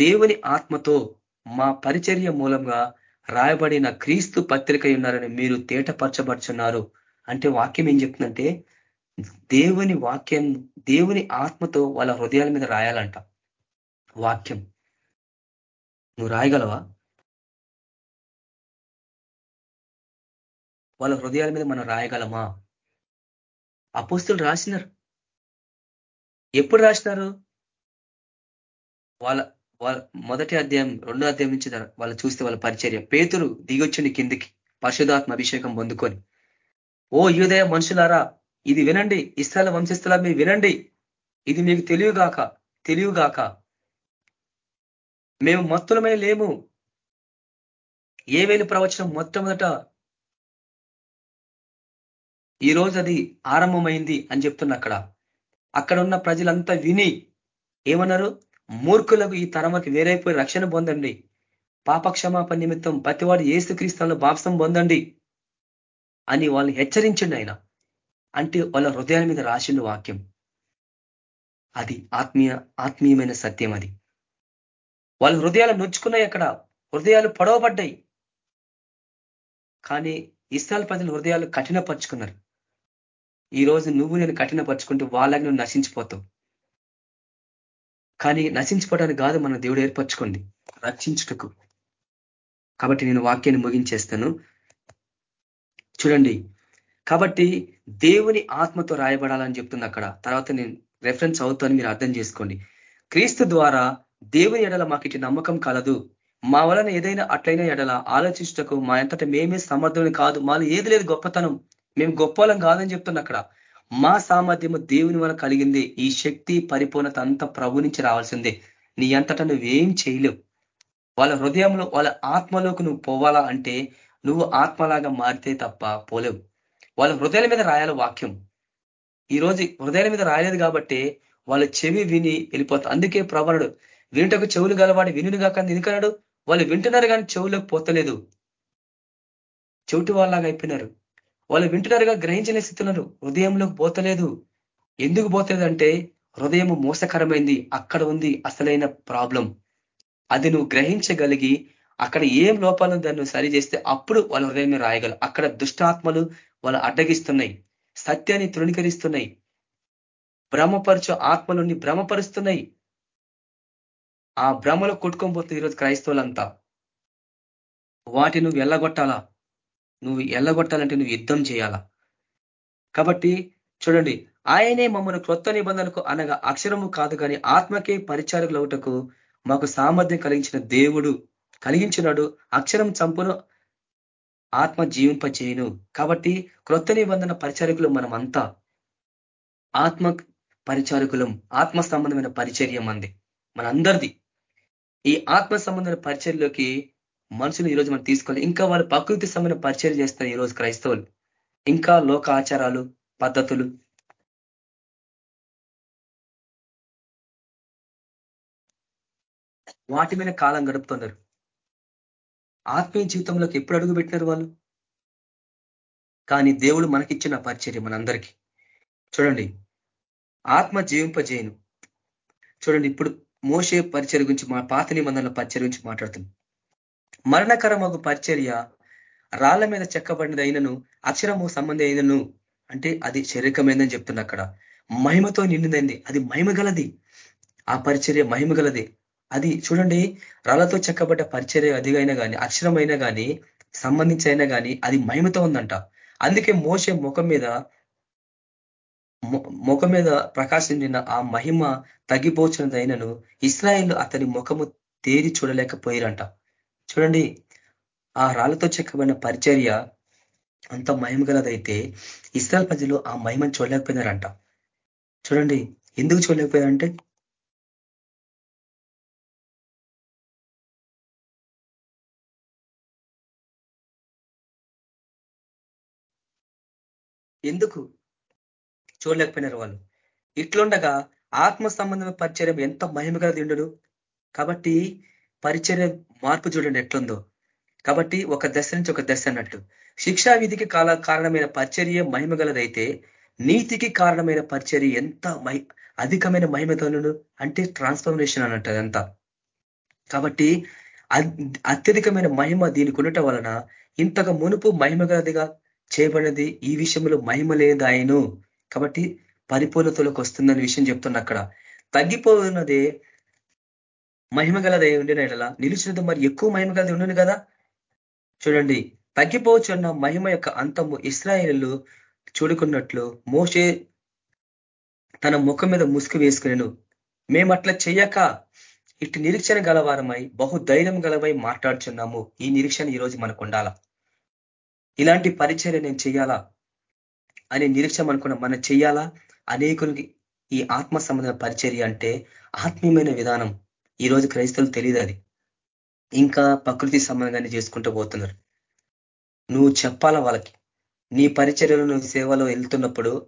దేవుని ఆత్మతో మా పరిచర్య మూలంగా రాయబడిన క్రీస్తు పత్రిక ఉన్నారని మీరు తేటపరచబడుచున్నారు. అంటే వాక్యం ఏం చెప్తుందంటే దేవుని వాక్యం దేవుని ఆత్మతో వాళ్ళ హృదయాల మీద రాయాలంట. వాక్యం. నువ్వు రాయగలవా? వాళ్ళ హృదయాల మీద మనం రాయగలమా? అపోస్తులు రాసినారు. ఎప్పుడు రాసినారు? వాళ్ళ వాళ్ళ మొదటి అధ్యాయం రెండో అధ్యాయం నుంచి వాళ్ళు చూస్తే వాళ్ళ పరిచర్య. పేతురు దిగొచ్చుని కిందికి పరిశుధాత్మ అభిషేకం పొందుకొని. ఓ యూదయ మనుషులారా ఇది వినండి. ఇస్తాల వంశస్థుల మీరు వినండి. ఇది మీకు తెలియగాక తెలియగాక. మేము మత్తులమై లేము. ఏవేలు ప్రవచనం మొట్టమొదట ఈ రోజు అది ఆరంభమైంది అని చెప్తున్నా అక్కడ. అక్కడ ఉన్న ప్రజలంతా విని ఏమన్నారు? మూర్ఖులకు ఈ తరమకి వేరైపోయి రక్షణ పొందండి. పాపక్షమాప నిమిత్తం ప్రతివాడు ఏసుక్రీస్తుల్లో బాప్సం పొందండి అని వాళ్ళు హెచ్చరించండి ఆయన. అంటే వాళ్ళ హృదయాల మీద రాసిండు వాక్యం. అది ఆత్మీయ ఆత్మీయమైన సత్యం అది. వాళ్ళ హృదయాలు నొచ్చుకున్నాయి అక్కడ. హృదయాలు పొడవబడ్డాయి. కానీ ఇస్రాయల్ ప్రజల హృదయాలు కఠినపరుచుకున్నారు. ఈ రోజు నువ్వు నేను కఠినపరుచుకుంటూ వాళ్ళకి నువ్వు నశించిపోతావు. కానీ నశించిపోవడానికి కాదు మన దేవుడు ఏర్పరచుకోండి. రక్షించుటకు. కాబట్టి నేను వాక్యాన్ని ముగించేస్తాను. చూడండి. కాబట్టి దేవుని ఆత్మతో రాయబడాలని చెప్తుంది అక్కడ. తర్వాత నేను రెఫరెన్స్ అవుతాను మీరు అర్థం చేసుకోండి. క్రీస్తు ద్వారా దేవుని ఎడల మాకు నమ్మకం కలదు. మా వలన ఏదైనా అట్లైన ఎడల ఆలోచించటకు మా ఎంతట మేమే సమర్థం కాదు. మాలో ఏది లేదు గొప్పతనం. మేము గొప్పలం కాదని చెప్తున్నా అక్కడ. మా సామర్థ్యము దేవుని వల్ల కలిగింది. ఈ శక్తి పరిపూర్ణత అంతా ప్రభు నుంచి రావాల్సిందే. నీ అంతటా నువ్వేం చేయలేవు. వాళ్ళ హృదయంలో వాళ్ళ ఆత్మలోకి నువ్వు పోవాలా అంటే నువ్వు ఆత్మలాగా మారితే తప్ప పోలేవు. వాళ్ళ హృదయాల మీద రాయాలి వాక్యం. ఈ రోజు హృదయాల మీద రాయలేదు కాబట్టి వాళ్ళ చెవి విని వెళ్ళిపోతారు. అందుకే ప్రవణుడు వినుటకు చెవులు గలవాడు వినుగా కాక ఎందుకన్నాడు వాళ్ళు వింటున్నారు కానీ చెవులకు పోతలేదు. చెవిటి వాళ్ళలాగా అయిపోయినారు. వాళ్ళు వింటున్నారుగా గ్రహించలే స్థితున్నారు హృదయంలోకి పోతలేదు. ఎందుకు పోతలేదంటే హృదయం మోసకరమైంది అక్కడ ఉంది అసలైన ప్రాబ్లం. అది నువ్వు గ్రహించగలిగి అక్కడ ఏం లోపాలను దాన్ని సరి చేస్తే అప్పుడు వాళ్ళ హృదయం రాయగలరు అక్కడ దుష్టాత్మలు వాళ్ళు అడ్డగిస్తున్నాయి సత్యాన్ని తృణీకరిస్తున్నాయి భ్రమపరచు ఆత్మలుని భ్రమపరుస్తున్నాయి. ఆ భ్రమలో కొట్టుకొని పోతుంది ఈరోజు క్రైస్తవులంతా. వాటి నువ్వు వెళ్ళగొట్టాలా నువ్వు ఎల్లగొట్టాలంటే నువ్వు యుద్ధం చేయాలా? కాబట్టి చూడండి ఆయనే మమ్మల్ని క్రొత్త నిబంధనకు అనగా అక్షరము కాదు కానీ ఆత్మకే పరిచారకులవుటకు మాకు సామర్థ్యం కలిగించిన దేవుడు. కలిగించినాడు అక్షరం చంపును ఆత్మ జీవింపచేయును. కాబట్టి క్రొత్త నిబంధన పరిచారకులు మనమంతా ఆత్మ పరిచారకులం ఆత్మ సంబంధమైన పరిచర్యం అంది. మనందరిది. ఈ ఆత్మ సంబంధమైన పరిచర్లోకి మనుషులు ఈరోజు మనం తీసుకోవాలి. ఇంకా వాళ్ళు ప్రకృతి సంబంధమైన పరిచయం చేస్తారు ఈరోజు క్రైస్తవులు. ఇంకా లోక ఆచారాలు పద్ధతులు. వాటి మీద కాలం గడుపుతున్నారు. ఆత్మీయ జీవితంలోకి ఎప్పుడు అడుగు పెట్టినారు వాళ్ళు? కానీ దేవుడు మనకిచ్చిన పరిచర్య మనందరికీ. చూడండి ఆత్మ జీవింపజేయను. చూడండి ఇప్పుడు మోసే పరిచర్య గురించి మా పాత నిబంధనల పరిచర్య గురించి మాట్లాడుతుంది మరణకరమగు పరిచర్య రాళ్ళ మీద చెక్కబడినది అయినను అక్షరము సంబంధి అయినను అంటే అది శరీరకమైందని చెప్తున్నా అక్కడ. మహిమతో నిండిందండి అది మహిమ గలది. ఆ పరిచర్య మహిమ గలది. అది చూడండి రాళ్ళతో చెక్కబడ్డ పరిచర్య అదిగైనా కానీ అక్షరమైనా కానీ సంబంధించి అయినా కానీ అది మహిమతో ఉందంట. అందుకే మోసే ముఖం మీద ముఖం మీద ప్రకాశించిన ఆ మహిమ తగ్గిపోచినదైనను ఇస్రాయిల్ అతని ముఖము తేరి చూడలేకపోయిరంట. చూడండి ఆ రాళ్ళతో చెక్కబడిన పరిచర్య అంత మహిమ గలదైతే ఇస్రాయల్ ప్రజలు ఆ మహిమను చూడలేకపోయినారంట. చూడండి ఎందుకు చూడలేకపోయారంటే? ఎందుకు చూడలేకపోయినారు వాళ్ళు? ఇట్లుండగా ఆత్మ సంబంధమైన పరిచర్యం ఎంత మహిమగా తిండును కాబట్టి పరిచర్య మార్పు చూడండి ఎట్లుందో. కాబట్టి ఒక దశ నుంచి ఒక దశ అన్నట్టు. శిక్షా విధికి కాల కారణమైన పరిచర్య మహిమగలదైతే నీతికి కారణమైన పరిచర్య ఎంత మహి అధికమైన మహిమతోను అంటే ట్రాన్స్ఫర్మేషన్ అన్నట్టు అదంతా. కాబట్టి అత్యధికమైన మహిమ దీనికి ఉండటం వలన ఇంతగా మునుపు మహిమ గలదిగా చేయబడినది ఈ విషయంలో మహిమ లేదాయను. కాబట్టి పరిపూర్ణతలోకి వస్తుందని విషయం చెప్తున్నా అక్కడ. తగ్గిపోతున్నదే మహిమ గలదే ఉండిన ఎడలా నిలిచినది మరి ఎక్కువ మహిమ గలది ఉండను కదా? చూడండి తగ్గిపోవచ్చున్న మహిమ యొక్క అంతము ఇస్రాయేలు చూడుకున్నట్లు మోసే తన ముఖం మీద ముసుగు వేసుకునేను. అట్లా చెయ్యక ఇటు నిరీక్షణ గలవారమై బహు ధైర్యం గలవై మాట్లాడుచున్నాము. ఈ నిరీక్షణ ఈరోజు మనకు ఉండాలా? ఇలాంటి పరిచర్య నేను చెయ్యాలా? అనే నిరీక్ష అనుకున్న మనం చెయ్యాలా? అనేకులకి ఈ ఆత్మ సంబంధ పరిచర్య అంటే ఆత్మీయమైన విధానం. ఈరోజు క్రైస్తవులు తెలియదు అది. ఇంకా ప్రకృతి సంబంధంగానే చేసుకుంటూ పోతున్నారు. నువ్వు చెప్పాలా వాళ్ళకి? నీ పరిచర్యలు నువ్వు సేవలో వెళ్తున్నప్పుడు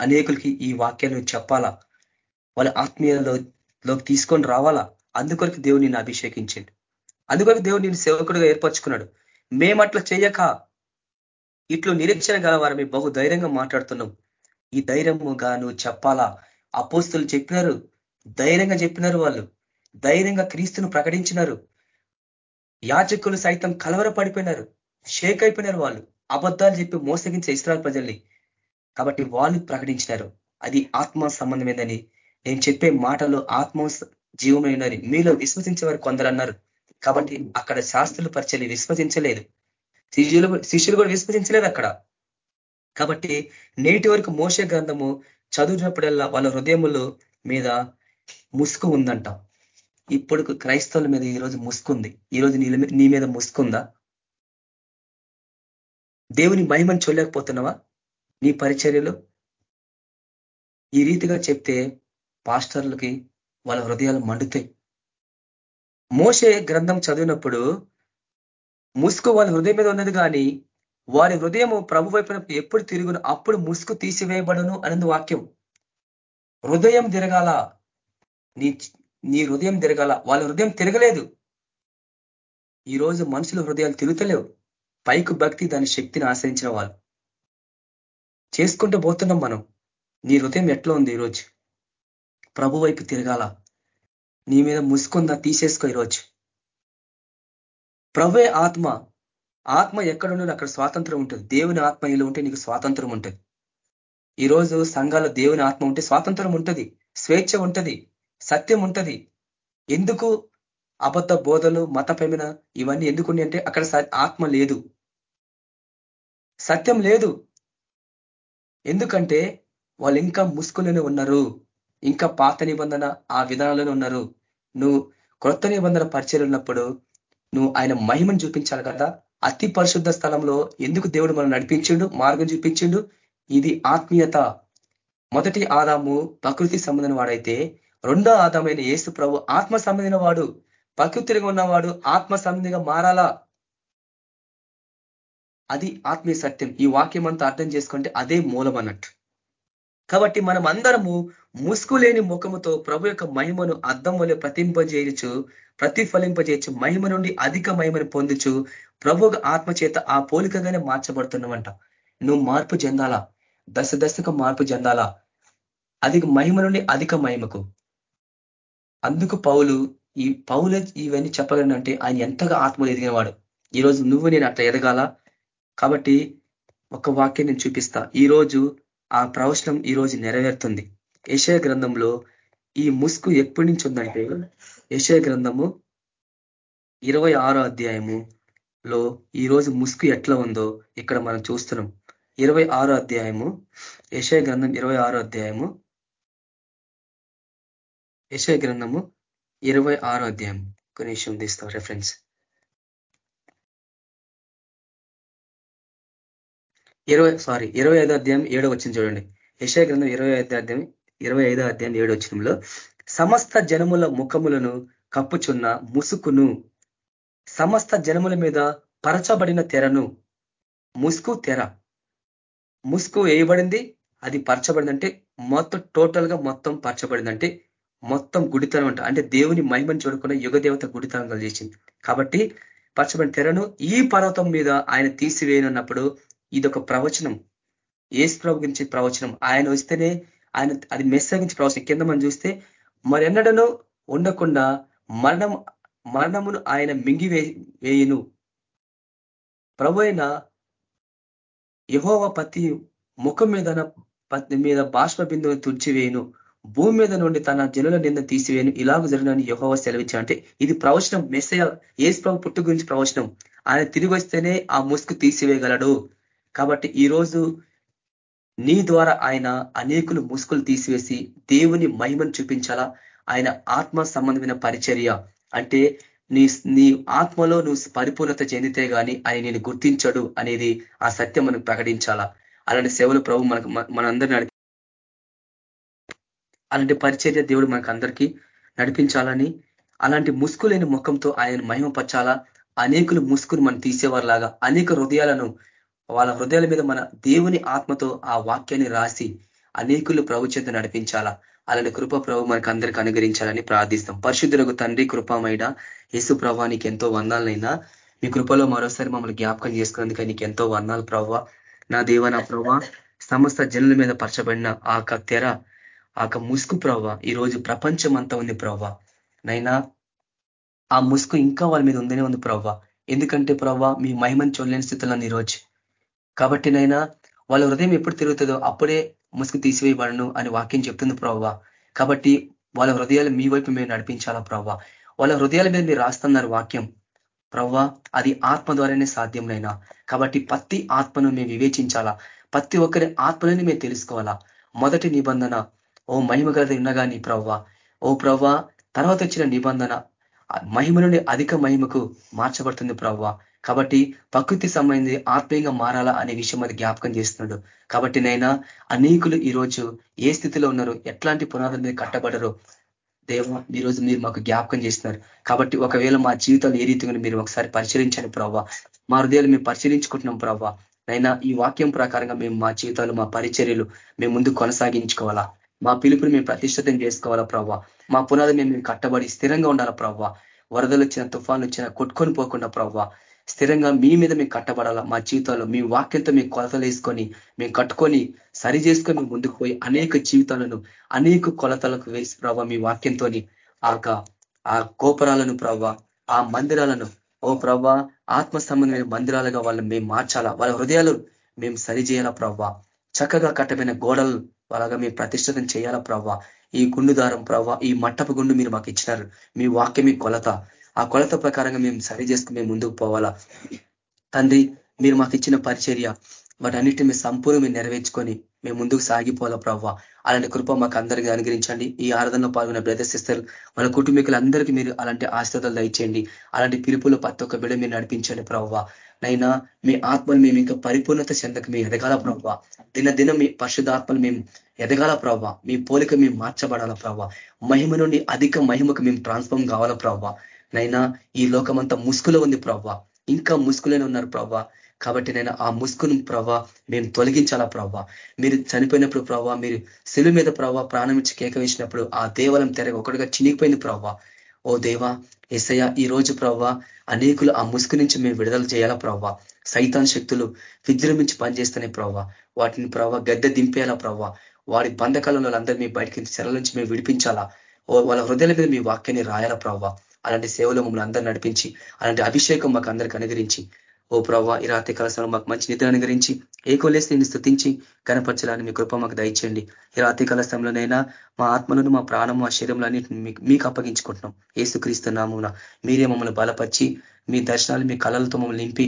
అనేకులకి ఈ వాక్యాలు చెప్పాలా? వాళ్ళ ఆత్మీయలోకి తీసుకొని రావాలా? అందుకొరకు దేవుడు నిన్ను అభిషేకించండి. అందుకొరకు దేవుడు నేను సేవకుడిగా ఏర్పరచుకున్నాడు. మేమట్లా చేయక ఇట్లు నిరీక్షణ గలవారు మేము బహు ధైర్యంగా మాట్లాడుతున్నాం. ఈ ధైర్యముగా నువ్వు చెప్పాలా? అపోస్తులు చెప్పినారు. ధైర్యంగా చెప్పినారు వాళ్ళు. ధైర్యంగా క్రీస్తును ప్రకటించినారు. యాచకులు సైతం కలవర పడిపోయినారు షేక్ అయిపోయినారు వాళ్ళు. అబద్ధాలు చెప్పి మోసగించే ఇస్రాయల్ ప్రజల్ని. కాబట్టి వాళ్ళు ప్రకటించినారు. అది ఆత్మ సంబంధమైందని నేను చెప్పే మాటలు ఆత్మ జీవమైనది మీలో విశ్వసించే వారు కొందరు అన్నారు కాబట్టి అక్కడ శాస్త్రులు పరిచయం విశ్వసించలేదు. శిష్యులు శిష్యులు కూడా విశ్వసించలేదు అక్కడ. కాబట్టి నేటి వరకు మోస గ్రంథము చదువునప్పుడల్లా వాళ్ళ హృదయములు మీద ముసుగు ఉందంట. ఇప్పుడు క్రైస్తవుల మీద ఈరోజు ముసుకుంది. ఈరోజు నీ మీద ముసుకుందా? దేవుని మహిమను చూడలేకపోతున్నావా? నీ పరిచర్యలు? ఈ రీతిగా చెప్తే పాస్టర్లకి వాళ్ళ హృదయాలు మండుతాయి. మోసే గ్రంథం చదివినప్పుడు ముసుగు వాళ్ళ హృదయం మీద ఉన్నది కానీ వారి హృదయము ప్రభు వైపున ఎప్పుడు తిరుగును అప్పుడు ముసుగు తీసివేయబడును అనేది వాక్యం. హృదయం తిరగాల నీ నీ హృదయం తిరగాల వాళ్ళ హృదయం తిరగలేదు. ఈరోజు మనుషుల హృదయాలు తిరుగుతలేవు. పైకి భక్తి దాని శక్తిని ఆశ్రయించిన వాళ్ళు. చేసుకుంటూ పోతున్నాం మనం. నీ హృదయం ఎట్లా ఉంది ఈరోజు? ప్రభు వైపు తిరగాల. నీ మీద ముసుకుందా తీసేసుకో ఈరోజు. ప్రభే ఆత్మ. ఆత్మ ఎక్కడున్నది అక్కడ స్వాతంత్రం ఉంటుంది. దేవుని ఆత్మ ఇలా ఉంటే నీకు స్వాతంత్రం ఉంటుంది. ఈరోజు సంఘాల దేవుని ఆత్మ ఉంటే స్వాతంత్రం ఉంటుంది. స్వేచ్ఛ ఉంటుంది. సత్యం ఉంటుంది ఎందుకు అబద్ధ బోధలు మతపరమైన ఇవన్నీ ఎందుకున్నాయి అంటే అక్కడ ఆత్మ లేదు. సత్యం లేదు. ఎందుకంటే వాళ్ళు ఇంకా ముసుగులోనే ఉన్నారు. ఇంకా పాత నిబంధన ఆ విధానంలోనే ఉన్నారు. నువ్వు క్రొత్త నిబంధన పరిచయం ఉన్నప్పుడు నువ్వు ఆయన మహిమను చూపించాలి కదా. అతి పరిశుద్ధ స్థలంలో ఎందుకు దేవుడు మనం నడిపించిండు మార్గం చూపించిండు? ఇది ఆత్మీయత. మొదటి ఆదాము ప్రకృతి సంబంధం వాడైతే రెండో ఆదమైన ఏసు ప్రభు ఆత్మ సంబంధిన వాడు ప్రకృతిగా ఉన్నవాడు ఆత్మ సంబంధిగా మారాలా? అది ఆత్మీయ సత్యం. ఈ వాక్యం అంతా అర్థం చేసుకుంటే అదే మూలం అన్నట్టు. కాబట్టి మనం అందరము ముసుగులేని ముఖముతో ప్రభు యొక్క మహిమను అర్థం వల్ల ప్రతింపజేయచ్చు ప్రతిఫలింపజేయచ్చు మహిమ నుండి అధిక మహిమను పొందుచు ప్రభు ఆత్మ చేత ఆ పోలికగానే మార్చబడుతున్నావంట నువ్వు మార్పు చెందాలా? దశ దశకు మార్పు చెందాలా? అధిక మహిమ నుండి అధిక మహిమకు. అందుకు పౌలు ఈ పౌలు ఇవన్నీ చెప్పగలనంటే ఆయన ఎంతగా ఆత్మలు ఎదిగినవాడు ఈరోజు నువ్వు నేను అట్లా ఎదగాల? కాబట్టి ఒక వాక్యం నేను చూపిస్తా. ఈరోజు ఆ ప్రవచనం ఈరోజు నెరవేరుతుంది. యశయ గ్రంథంలో ఈ ముసుగు ఎప్పటి నుంచి ఉందంటే యశయ గ్రంథము ఇరవై ఆరో అధ్యాయములో ఈరోజు ముసుగు ఎట్లా ఉందో ఇక్కడ మనం చూస్తున్నాం. ఇరవై ఆరో అధ్యాయము యశయ గ్రంథం ఇరవై ఆరో అధ్యాయము యశ గ్రంథము ఇరవై ఆరో అధ్యాయం. ఒక నిమిషం తీస్తాం రెఫరెన్స్ ఇరవై సారీ ఇరవై ఐదో అధ్యాయం ఏడో వచ్చింది చూడండి. యశా గ్రంథం ఇరవై ఐదో అధ్యాయం ఇరవై ఐదో అధ్యాయం ఏడో వచ్చినంలో సమస్త జనముల ముఖములను కప్పుచున్న ముసుకును సమస్త జనముల మీద పరచబడిన తెరను ముసుకు తెర. ముసుకు వేయబడింది అది పరచబడిందంటే మొత్తం టోటల్గా మొత్తం పరచబడిందంటే మొత్తం గుడితనం అంట. అంటే దేవుని మహిమను చూడకుండా యుగదేవత గుడితనం చేసింది. కాబట్టి పరచబడిన తెరను ఈ పర్వతం మీద ఆయన తీసివేయనున్నప్పుడు ఇది ఒక ప్రవచనం. ఏసు ప్రభు గురించి ప్రవచనం. ఆయన వస్తేనే ఆయన అది మెస్సగించి ప్రవచనం. కింద మనం చూస్తే మరెన్నడనో ఉండకుండా మరణం మరణమును ఆయన మింగి వేయును. ప్రభు అయిన యహోవ పతి ముఖం మీద పత్ని మీద బాష్ప బిందువు తుడిచివేయును. భూమి మీద నుండి తన జనుల నింద తీసివేయను. ఇలాగ జరిగినని యహోవ సెలవిచ్చా అంటే ఇది ప్రవచనం మెస్సయ ఏసు ప్రభు పుట్టు గురించి ప్రవచనం. ఆయన తిరిగి వస్తేనే ఆ ముసుగు తీసివేయగలడు. కాబట్టి ఈరోజు నీ ద్వారా ఆయన అనేకులు ముసుగులు తీసివేసి దేవుని మహిమను చూపించాలా? ఆయన ఆత్మ సంబంధమైన పరిచర్య. అంటే నీ నీ ఆత్మలో నువ్వు పరిపూర్ణత చెందితే గాని ఆయన నేను గుర్తించడు అనేది ఆ సత్యం మనకు ప్రకటించాలా? అలాంటి సేవలు ప్రభు మనకు మనందరినీ అలాంటి పరిచర్య దేవుడు మనకు అందరికీ నడిపించాలని అలాంటి ముసుకు లేని ముఖంతో ఆయన మహిమపరచాలా? అనేకులు ముసుగును మనం తీసేవారిలాగా అనేక హృదయాలను వాళ్ళ హృదయాల మీద మన దేవుని ఆత్మతో ఆ వాక్యాన్ని రాసి అనేకులు ప్రభు చేత నడిపించాలా? అలాంటి కృప ప్రభు మనకు అందరికి అనుగ్రహించాలని ప్రార్థిస్తాం. పరిశుద్ధులకు తండ్రి కృపమైన యేసు ప్రభానికి ఎంతో వందాలనైనా మీ కృపలో మరోసారి మమ్మల్ని జ్ఞాపకం చేసుకున్నందుకు నీకు ఎంతో వందాలు ప్రవ్వ నా దేవ నా ప్రభా సమస్త జనుల మీద పరచబడిన ఆ తెర ఆ ముసుగు ప్రవ్వ. ఈరోజు ప్రపంచం అంతా ఉంది ప్రవ్వ. నైనా ఆ ముసుగు ఇంకా వాళ్ళ మీద ఉందనే ఉంది ప్రవ్వ. ఎందుకంటే ప్రవ్వ మీ మహిమని చూడలేని స్థితిలో ఈరోజు కాబట్టి నైనా వాళ్ళ హృదయం ఎప్పుడు తిరుగుతుందో అప్పుడే ముసుగు తీసివేయబడను అని వాక్యం చెప్తుంది ప్రవ్వ. కాబట్టి వాళ్ళ హృదయాలు మీ వైపు మేము నడిపించాలా ప్రవ్వ. వాళ్ళ హృదయాల మీద మీరు రాస్తున్నారు వాక్యం. ప్రవ్వా అది ఆత్మ ద్వారానే సాధ్యంనైనా కాబట్టి ప్రతి ఆత్మను మేము వివేచించాలా. ప్రతి ఒక్కరి ఆత్మలని మేము తెలుసుకోవాలా. మొదటి నిబంధన ఓ మహిమ గలది ఉన్నగాని ప్రవ్వ. ఓ ప్రవ్వ తర్వాత వచ్చిన నిబంధన. మహిమ నుండి అధిక మహిమకు మార్చబడుతుంది ప్రవ్వ. కాబట్టి ప్రకృతి సంబంధించి ఆత్మీయంగా మారాలా అనే విషయం అది జ్ఞాపకం చేస్తున్నాడు. కాబట్టి నైనా అనేకులు ఈరోజు ఏ స్థితిలో ఉన్నారు ఎట్లాంటి పునాదుల మీద కట్టబడరు దేవ ఈరోజు మీరు మాకు జ్ఞాపకం చేస్తున్నారు. కాబట్టి ఒకవేళ మా జీవితాలు ఏ రీతిగా మీరు ఒకసారి పరిశీలించండి ప్రవ్వ. మా హృదయాలు మేము పరిశీలించుకుంటున్నాం ప్రవ్వ. నైనా ఈ వాక్యం ప్రకారంగా మేము మా జీవితాలు మా పరిచర్యలు మేము ముందు కొనసాగించుకోవాలా? మా పిలుపుని మేము ప్రతిష్టతం చేసుకోవాలా ప్రవ్వ? మా పునాది మేము కట్టబడి స్థిరంగా ఉండాలా ప్రవ్వ? వరదలు వచ్చిన తుఫాన్లు వచ్చిన కొట్టుకొని పోకుండా ప్రవ్వ? స్థిరంగా మీ మీద మేము కట్టబడాలా? మా జీవితాల్లో మీ వాక్యంతో మేము కొలతలు వేసుకొని మేము కట్టుకొని సరి చేసుకొని ముందుకు పోయి అనేక జీవితాలను అనేక కొలతలకు వేసి ప్రవ్వ మీ వాక్యంతో ఆ ఆ గోపురాలను ప్రవ్వ ఆ మందిరాలను ఓ ప్రవ్వ ఆత్మ సంబంధమైన మందిరాలుగా వాళ్ళని మేము మార్చాలా? వాళ్ళ హృదయాలు మేము సరి చేయాలా ప్రవ్వ? చక్కగా కట్టమైన గోడలు అలాగా మేము ప్రతిష్టతం చేయాలా ప్రవ్వా? ఈ గుండు దారం ప్రవ్వా? ఈ మట్టపు గుండు మీరు మాకు ఇచ్చినారు. మీ వాక్యమి కొలత. ఆ కొలత ప్రకారంగా మేము సరి చేసుకుని మేము ముందుకు పోవాలా? తండ్రి మీరు మాకు ఇచ్చిన పరిచర్య వాటన్నిటిని మేము సంపూర్ణ మీరు నెరవేర్చుకొని మేము ముందుకు సాగిపోవాలా ప్రవ్వా? అలాంటి కృప మాకు అందరికీ అనుగ్రహించండి. ఈ ఆరాధనలో పాల్గొన్న బ్రదర్ సిస్టర్ మన కుటుంబీకులందరికీ మీరు అలాంటి ఆశ్రతలు దయచేయండి. అలాంటి పిలుపులు ప్రతి ఒక్క బిడ మీరు నడిపించండి ప్రవ్వా. నైనా మీ ఆత్మలు మేము ఇంకా పరిపూర్ణత చెందక మేము ఎదగాల ప్రభావ దినదినం మీ పరిశుధాత్మలు మేము ఎదగాల ప్రభావ మీ పోలిక మేము మార్చబడాల ప్రభావ మహిమ నుండి అధిక మహిమకు మేము ట్రాన్స్ఫామ్ కావాల ప్రభావ నైనా ఈ లోకమంతా ముసుగులో ఉంది ప్రభావ ఇంకా ముసుగులోనే ఉన్నారు ప్రభావ కాబట్టి నేను ఆ ముసుగును ప్రభా మేము తొలగించాలా ప్రభా మీరు చనిపోయినప్పుడు ప్రభా మీరు సెలు మీద ప్రభా ప్రాణం ఇచ్చి కేక వేసినప్పుడు ఆ దేవాలయం తెరగ ఒకటిగా చినిగిపోయింది ప్రభావ ఓ దేవా ఎసయ ఈ రోజు ప్రవ్వ అనేకులు ఆ ముసుగు నుంచి మేము విడుదల చేయాలా ప్రవ్వ? సైతాన్ శక్తులు విజృంభించి పనిచేస్తున్నాయి ప్రవ్వ. వాటిని ప్రవ్వ గద్దె దింపేయాలా ప్రవ్వ? వాడి బంధకాలంలో వాళ్ళందరూ మీ బయటికి చెరల నుంచి మేము విడిపించాలా? వాళ్ళ హృదయాల మీద మీ వాక్యాన్ని రాయాలా ప్రవ్వ? అలాంటి సేవలు మమ్మల్ని అందరూ నడిపించి అలాంటి అభిషేకం మాకు అందరికి అనుగరించి ఓ ప్రవ్వ ఈ రాత్రి కలసంలో మాకు మంచి నిద్ర అనుగరించి ఏ కొలేసి నేను స్థుతించి కనపరచాలని మీ కృప మాకు దయచేయండి. ఈ రాత్రి కలసంలోనైనా మా ఆత్మలను మా ప్రాణము మా శరీరంలో మీకు అప్పగించుకుంటున్నాం. ఏసుక్రీస్తు నామున మీరే మమ్మల్ని బలపరిచి మీ దర్శనాలు మీ కళలతో మమ్మల్ని నింపి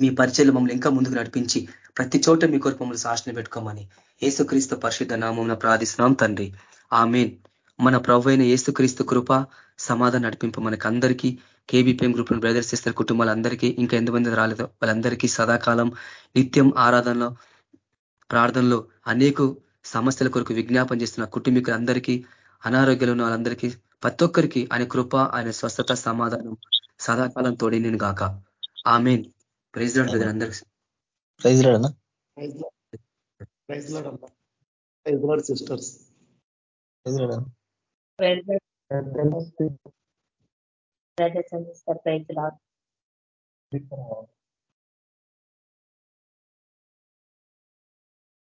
మీ పరిచయలు మమ్మల్ని ఇంకా ముందుకు నడిపించి ప్రతి చోట మీ కొరకు మమ్మల్ని శాసన పెట్టుకోమని ఏసుక్రీస్తు పరిశుద్ధ నామం ప్రార్థిస్తున్నాం తండ్రి. ఆమెన్. మన ప్రభు అయిన ఏసుక్రీస్తు కృప సమాధానం నడిపింపు మనకి అందరికీ కేబీపీఎం గ్రూప్ బ్రదర్స్ సిస్టర్ కుటుంబాలందరికీ ఇంకా ఎంతమంది రాలేదో వాళ్ళందరికీ సదాకాలం నిత్యం ఆరాధనలో ప్రార్థనలో అనేక సమస్యల కొరకు విజ్ఞాపం చేస్తున్న కుటుంబీకులందరికీ అనారోగ్యాలు ఉన్న వాళ్ళందరికీ ప్రతి ఒక్కరికి ఆయన కృప ఆయన స్వస్థత సమాధానం సదాకాలం తోడి నేను గాక. ఆమెన్. ప్రైజ్ లాడ్ అందరికి ప్రైజ్ సిస్టర్స్. Praise Lord